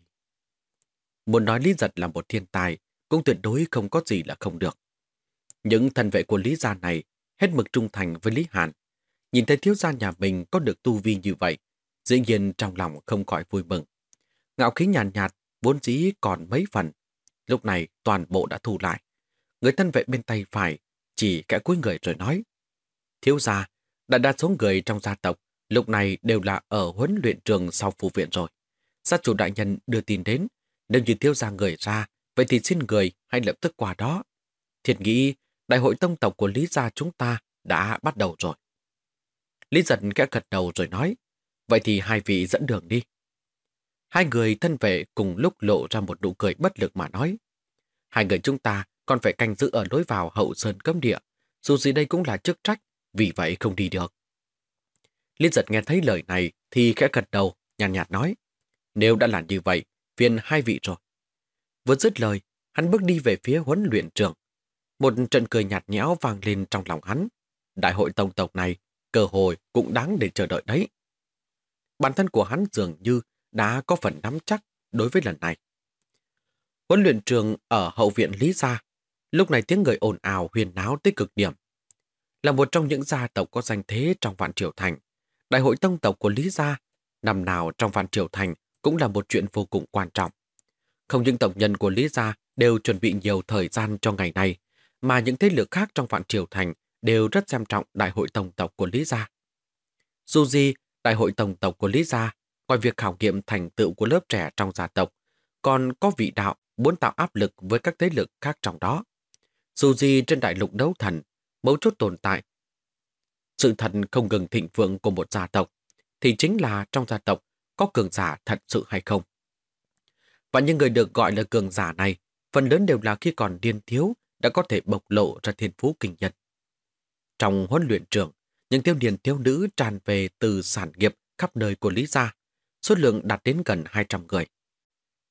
Speaker 1: Muốn nói Lý Giật là một thiên tài, cũng tuyệt đối không có gì là không được. Những thần vệ của Lý Gia này hết mực trung thành với Lý Hàn. Nhìn thấy thiếu gia nhà mình có được tu vi như vậy, dĩ nhiên trong lòng không khỏi vui mừng. Ngạo khí nhàn nhạt, nhạt, vốn dĩ còn mấy phần. Lúc này toàn bộ đã thu lại. Người thân vệ bên tay phải chỉ kẽ cuối người rồi nói. Thiếu gia, đã đa số người trong gia tộc lúc này đều là ở huấn luyện trường sau phụ viện rồi. Gia chủ đại nhân đưa tin đến, nếu như thiếu gia người ra, vậy thì xin người hãy lập tức qua đó. Thiệt nghĩ, đại hội tông tộc của Lý gia chúng ta đã bắt đầu rồi. Lý giật kẽ gật đầu rồi nói, vậy thì hai vị dẫn đường đi. Hai người thân vệ cùng lúc lộ ra một nụ cười bất lực mà nói. Hai người chúng ta còn phải canh giữ ở lối vào hậu sơn cấm địa, dù gì đây cũng là chức trách, vì vậy không đi được. Liên giật nghe thấy lời này thì khẽ gật đầu, nhàn nhạt, nhạt nói. Nếu đã làm như vậy, phiền hai vị rồi. Vừa dứt lời, hắn bước đi về phía huấn luyện trường. Một trận cười nhạt nhẽo vang lên trong lòng hắn. Đại hội tổng tộc này, cơ hội cũng đáng để chờ đợi đấy. Bản thân của hắn dường như đã có phần nắm chắc đối với lần này. Huấn luyện trường ở hậu viện Lý Gia, lúc này tiếng người ồn ào huyền náo tới cực điểm. Là một trong những gia tộc có danh thế trong vạn triều thành, đại hội tông tộc của Lý Gia, năm nào trong vạn triều thành cũng là một chuyện vô cùng quan trọng. Không những tổng nhân của Lý Gia đều chuẩn bị nhiều thời gian cho ngày này, mà những thế lực khác trong vạn triều thành đều rất xem trọng đại hội tổng tộc của Lý Gia. Dù gì, đại hội tổng tộc của Lý Gia ngoài việc khảo nghiệm thành tựu của lớp trẻ trong gia tộc, còn có vị đạo muốn tạo áp lực với các thế lực khác trong đó. Dù gì trên đại lục đấu thần, mấu chốt tồn tại, sự thật không ngừng thịnh vượng của một gia tộc, thì chính là trong gia tộc có cường giả thật sự hay không. Và những người được gọi là cường giả này, phần lớn đều là khi còn điên thiếu đã có thể bộc lộ ra thiên phú kinh nhân. Trong huấn luyện trường, những tiêu điền thiếu nữ tràn về từ sản nghiệp khắp nơi của Lý Gia, số lượng đạt đến gần 200 người.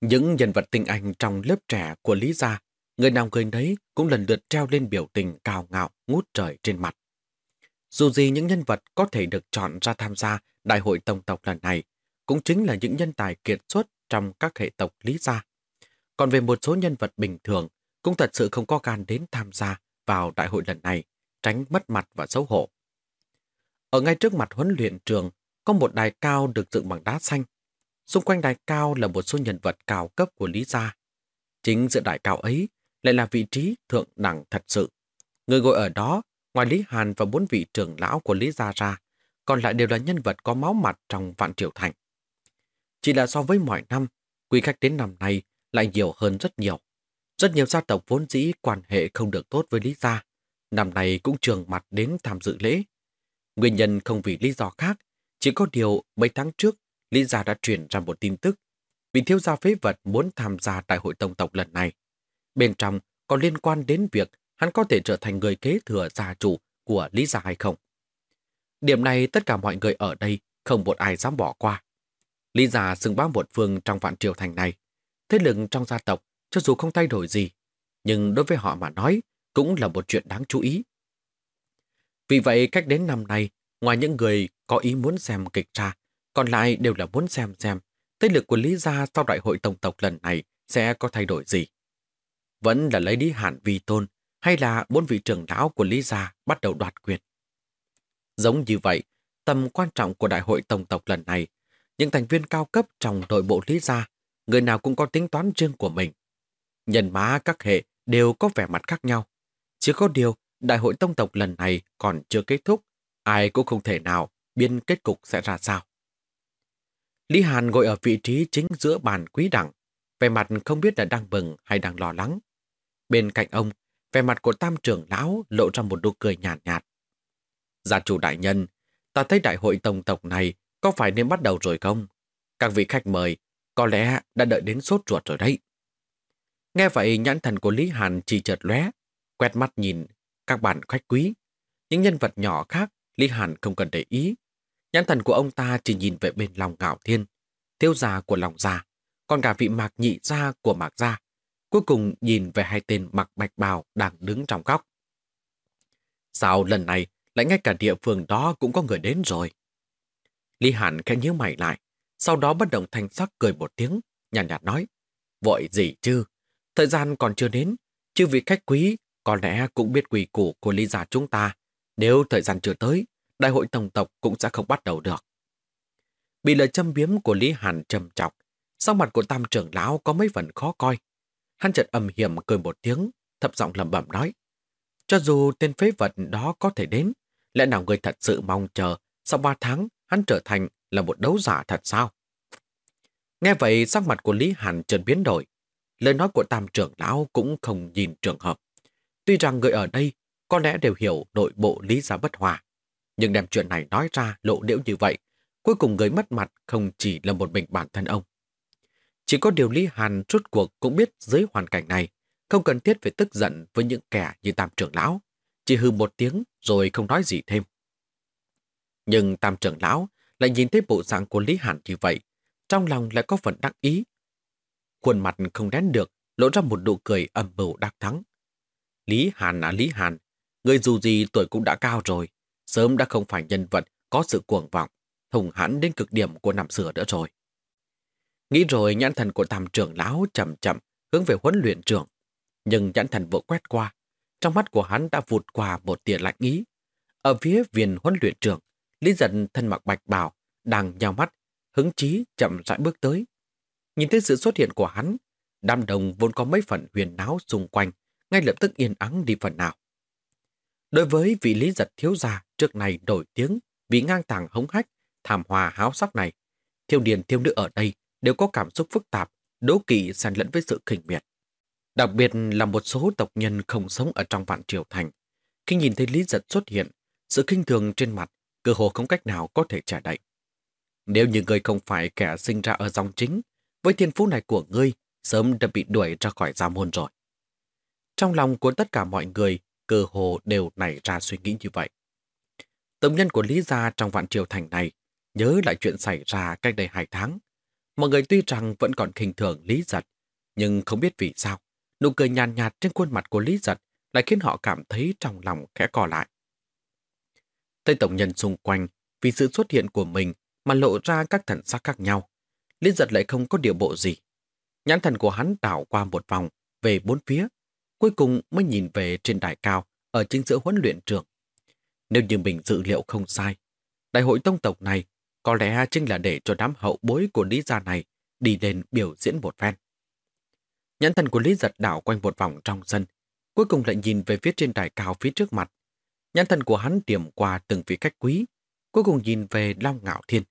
Speaker 1: Những nhân vật tinh anh trong lớp trẻ của Lý Gia, người nào người nấy cũng lần lượt treo lên biểu tình cao ngạo ngút trời trên mặt. Dù gì những nhân vật có thể được chọn ra tham gia đại hội tổng tộc lần này cũng chính là những nhân tài kiệt xuất trong các hệ tộc Lý Gia. Còn về một số nhân vật bình thường cũng thật sự không có gan đến tham gia vào đại hội lần này, tránh mất mặt và xấu hổ. Ở ngay trước mặt huấn luyện trường có một đài cao được dựng bằng đá xanh. Xung quanh đài cao là một số nhân vật cao cấp của Lý Gia. Chính giữa đài cao ấy lại là vị trí thượng đẳng thật sự. Người ngồi ở đó, ngoài Lý Hàn và bốn vị trưởng lão của Lý Gia ra, còn lại đều là nhân vật có máu mặt trong vạn triều thành. Chỉ là so với mọi năm, quý khách đến năm nay lại nhiều hơn rất nhiều. Rất nhiều gia tộc vốn dĩ quan hệ không được tốt với Lý Gia. Năm nay cũng trường mặt đến tham dự lễ. Nguyên nhân không vì lý do khác, chỉ có điều mấy tháng trước, Lý Gia đã truyền ra một tin tức. Vị thiếu gia phế vật muốn tham gia đại hội tổng tộc lần này. Bên trong còn liên quan đến việc hắn có thể trở thành người kế thừa gia chủ của Lý Gia hay không. Điểm này tất cả mọi người ở đây không một ai dám bỏ qua. Lý Gia xưng bá một phương trong vạn triều thành này. Thế lực trong gia tộc cho dù không thay đổi gì, nhưng đối với họ mà nói cũng là một chuyện đáng chú ý. Vì vậy, cách đến năm nay, ngoài những người có ý muốn xem kịch ra, còn lại đều là muốn xem xem thế lực của Lý Gia sau đại hội tổng tộc lần này sẽ có thay đổi gì. Vẫn là lấy đi hạn vi tôn, hay là bốn vị trưởng lão của Lý Gia bắt đầu đoạt quyền. Giống như vậy, tầm quan trọng của đại hội tổng tộc lần này, những thành viên cao cấp trong nội bộ Lý Gia, người nào cũng có tính toán riêng của mình. Nhân mã các hệ đều có vẻ mặt khác nhau. Chỉ có điều, đại hội tông tộc lần này còn chưa kết thúc, ai cũng không thể nào biên kết cục sẽ ra sao. Lý Hàn ngồi ở vị trí chính giữa bàn quý đẳng, vẻ mặt không biết là đang mừng hay đang lo lắng. Bên cạnh ông, vẻ mặt của tam trưởng lão lộ ra một nụ cười nhàn nhạt, nhạt. Gia chủ đại nhân, ta thấy đại hội tông tộc này có phải nên bắt đầu rồi không? Các vị khách mời có lẽ đã đợi đến sốt ruột rồi đấy. Nghe vậy nhãn thần của Lý Hàn chỉ chợt lóe, quét mắt nhìn các bạn khách quý. Những nhân vật nhỏ khác Lý Hàn không cần để ý. Nhãn thần của ông ta chỉ nhìn về bên lòng ngạo thiên, tiêu già của lòng già, còn cả vị mạc nhị gia của mạc gia. Cuối cùng nhìn về hai tên mặc bạch bào đang đứng trong góc. Sao lần này lại ngay cả địa phương đó cũng có người đến rồi? Lý Hàn khẽ nhíu mày lại, sau đó bất động thanh sắc cười một tiếng, nhàn nhạt, nhạt nói, vội gì chứ, thời gian còn chưa đến, chứ vị khách quý có lẽ cũng biết quỷ củ của Lý gia chúng ta, nếu thời gian chưa tới, đại hội tổng tộc cũng sẽ không bắt đầu được. Bị lời châm biếm của Lý Hàn trầm trọng, sau mặt của tam trưởng lão có mấy phần khó coi. Hắn chợt âm hiểm cười một tiếng, thấp giọng lẩm bẩm nói. Cho dù tên phế vật đó có thể đến, lẽ nào người thật sự mong chờ sau ba tháng hắn trở thành là một đấu giả thật sao? Nghe vậy sắc mặt của Lý Hàn trần biến đổi. Lời nói của tam trưởng lão cũng không nhìn trường hợp. Tuy rằng người ở đây có lẽ đều hiểu nội bộ lý gia bất hòa. Nhưng đem chuyện này nói ra lộ liễu như vậy, cuối cùng người mất mặt không chỉ là một mình bản thân ông. Chỉ có điều Lý Hàn rút cuộc cũng biết dưới hoàn cảnh này, không cần thiết phải tức giận với những kẻ như tam trưởng lão, chỉ hư một tiếng rồi không nói gì thêm. Nhưng tam trưởng lão lại nhìn thấy bộ dạng của Lý Hàn như vậy, trong lòng lại có phần đắc ý. Khuôn mặt không đén được, lộ ra một nụ cười âm mưu đắc thắng. Lý Hàn à Lý Hàn, người dù gì tuổi cũng đã cao rồi, sớm đã không phải nhân vật có sự cuồng vọng, thùng hãn đến cực điểm của năm xưa nữa rồi. Nghĩ rồi nhãn thần của tam trưởng lão chậm chậm hướng về huấn luyện trưởng. Nhưng nhãn thần vừa quét qua, trong mắt của hắn đã vụt qua một tia lạnh ý. Ở phía viên huấn luyện trưởng, Lý giận thân mặc bạch bào, đang nhào mắt, hứng chí chậm rãi bước tới, Nhìn thấy sự xuất hiện của hắn, đám đồng vốn có mấy phần huyền náo xung quanh, ngay lập tức yên ắng đi phần nào. Đối với vị lý giật thiếu gia trước này nổi tiếng vì ngang tàng hống hách, thảm hòa háo sắc này, thiêu điền thiêu nữ ở đây đều có cảm xúc phức tạp, đố kỵ xen lẫn với sự khinh miệt. Đặc biệt là một số tộc nhân không sống ở trong vạn triều thành. Khi nhìn thấy Lý Giật xuất hiện, sự kinh thường trên mặt cơ hồ không cách nào có thể trả đậy. Nếu như ngươi không phải kẻ sinh ra ở dòng chính, với thiên phú này của ngươi, sớm đã bị đuổi ra khỏi gia môn rồi. Trong lòng của tất cả mọi người, cơ hồ đều nảy ra suy nghĩ như vậy. Tổng nhân của Lý Gia trong vạn triều thành này nhớ lại chuyện xảy ra cách đây hai tháng. Mọi người tuy rằng vẫn còn khinh thường Lý Giật, nhưng không biết vì sao, nụ cười nhàn nhạt, nhạt trên khuôn mặt của Lý Giật lại khiến họ cảm thấy trong lòng khẽ cò lại. Tây tổng nhân xung quanh vì sự xuất hiện của mình mà lộ ra các thần sắc khác nhau. Lý giật lại không có điều bộ gì. Nhãn thần của hắn đảo qua một vòng về bốn phía, cuối cùng mới nhìn về trên đài cao ở chính giữa huấn luyện trường. Nếu như mình dự liệu không sai, đại hội tông tộc này có lẽ chính là để cho đám hậu bối của Lý gia này đi lên biểu diễn một phen. Nhãn thần của Lý giật đảo quanh một vòng trong sân, cuối cùng lại nhìn về phía trên đài cao phía trước mặt. Nhãn thần của hắn điểm qua từng vị khách quý, cuối cùng nhìn về Long Ngạo Thiên.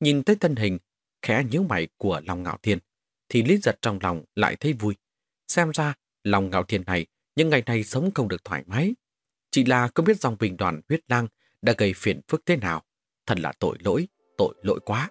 Speaker 1: Nhìn thấy thân hình, khẽ nhíu mày của Long Ngạo Thiên, thì Lý giật trong lòng lại thấy vui. Xem ra, Long Ngạo Thiên này những ngày này sống không được thoải mái. Chỉ là không biết dòng bình đoàn huyết lang đã gây phiền phức thế nào. Thật là tội lỗi, tội lỗi quá.